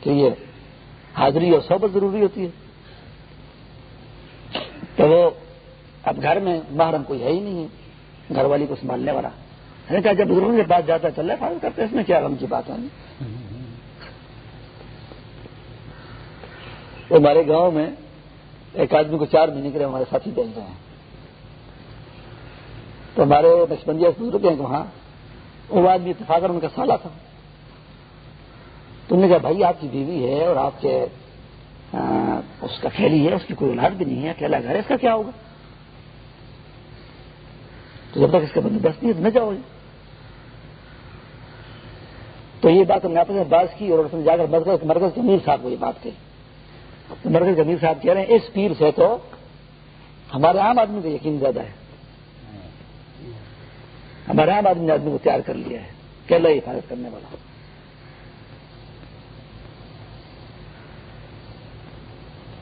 کہ یہ حاضری اور صحبت ضروری ہوتی ہے۔ تو وہ اب گھر میں محرم کوئی ہے ہی نہیں ہے گھر والی کو سنبھالنے والا۔ کہا جب بزرگوں کے پاس جاتا ہے چل رہا کرتے اس میں کیا غم کی بات ہے ہمارے گاؤں میں ایک آدمی کو چار مہینے کے لیے ہمارے ساتھی بھیج رہے ہیں۔ تو ہمارے نقشبندیہ بزرگ ہیں وہاں وہ آدمی اتفاق ان کا سالہ تھا۔ تم نے کہا، بھائی، آپ کی بیوی ہے اور آپ کے اس کا کھیلی ہے، اس کی کوئی اولاد بھی نہیں ہے، اکیلا گھر ہے، اس کا کیا ہوگا؟ تو جب تک اس کا بندوبست نہیں نہ جاؤ۔ تو یہ بات ہم نے آپس میں بات کی اور جا کر مرکز مرکز کے امیر صاحب کو یہ بات کہی۔ مرکز کے امیر صاحب کہہ رہے ہیں، اس پیر سے تو ہمارے عام آدمی کا یقین زیادہ ہے۔ ہمارے عام آدمی نے آدمی کو تیار کر لیا ہے کیلا حفاظت کرنے والا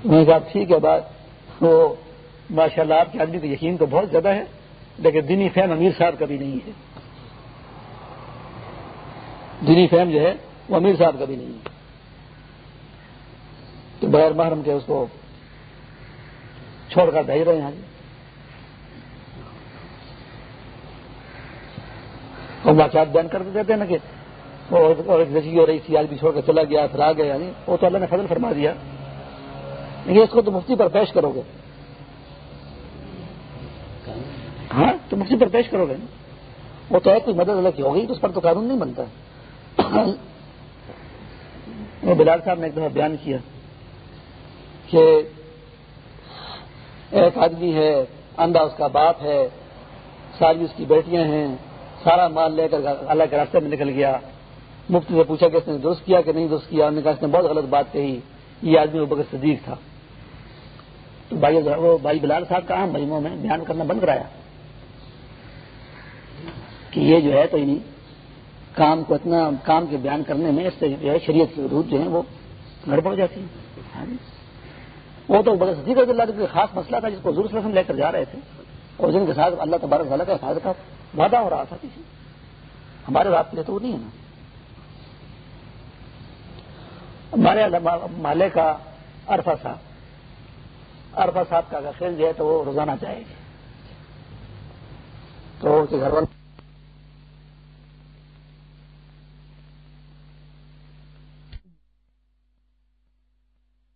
میں نے کہا ٹھیک ہے بات وہ ماشاء اللہ آپ کے آدمی کو یقین تو بہت زیادہ ہے، لیکن دینی فہم امیر صاحب کا بھی نہیں ہے۔ دینی فہم جو ہے وہ امیر صاحب کا بھی نہیں ہے۔ تو بغیر محرم کے اس کو چھوڑ کر بھیج رہے ہیں جی اور واقعات بیان کر دیتے ہیں نا کہ رسی ہو رہی تھی آج بھی چھوڑ کر چلا گیا، پھر آ گیا یعنی وہ تو اللہ نے فضل فرما دیا۔ لیکن اس کو تو مفتی پر پیش کرو گے۔ ہاں تو مفتی پر پیش کرو گے۔ وہ تو ہے، کوئی مدد الگ کی ہوگی، تو اس پر تو قانون نہیں بنتا۔ بلال صاحب نے ایک دفعہ بیان کیا کہ ایک آدمی ہے، اندھا اس کا باپ ہے ساری اس کی بیٹیاں ہیں۔ سارا مال لے کر اللہ کے راستے میں نکل گیا۔ مفتی سے پوچھا کہ اس نے درست کیا کہ نہیں درست کیا؟ انہوں نے کہا اس نے بہت غلط بات کہی۔ یہ آدمی وہ بغیر صدیق تھا۔ تو بھائی وہ بھائی بلال صاحب کا اہم مجموعوں میں بیان کرنا بند کرایا؟ کہ یہ جو ہے تو انہیں کام کو اتنا کام کے بیان کرنے میں اس سے جو ہے شریعت کی حدود جو ہے وہ گڑبڑ جاتی ہے ہاں جی۔ وہ تو بغیر صدیق اللہ کا خاص مسئلہ تھا جس کو ضرور سے لے کر جا رہے تھے۔ اور جن کے ساتھ اللہ تبارک والا کا حفاظت کا وعدہ ہو رہا تھا کسی ہمارے رات میں تو وہ نہیں ہے نا۔ ہمارے مالے کا ارفا صاحب ارفا صاحب کا اگر خیل جو ہے تو وہ روزانہ جائے گی۔ تو گھر والے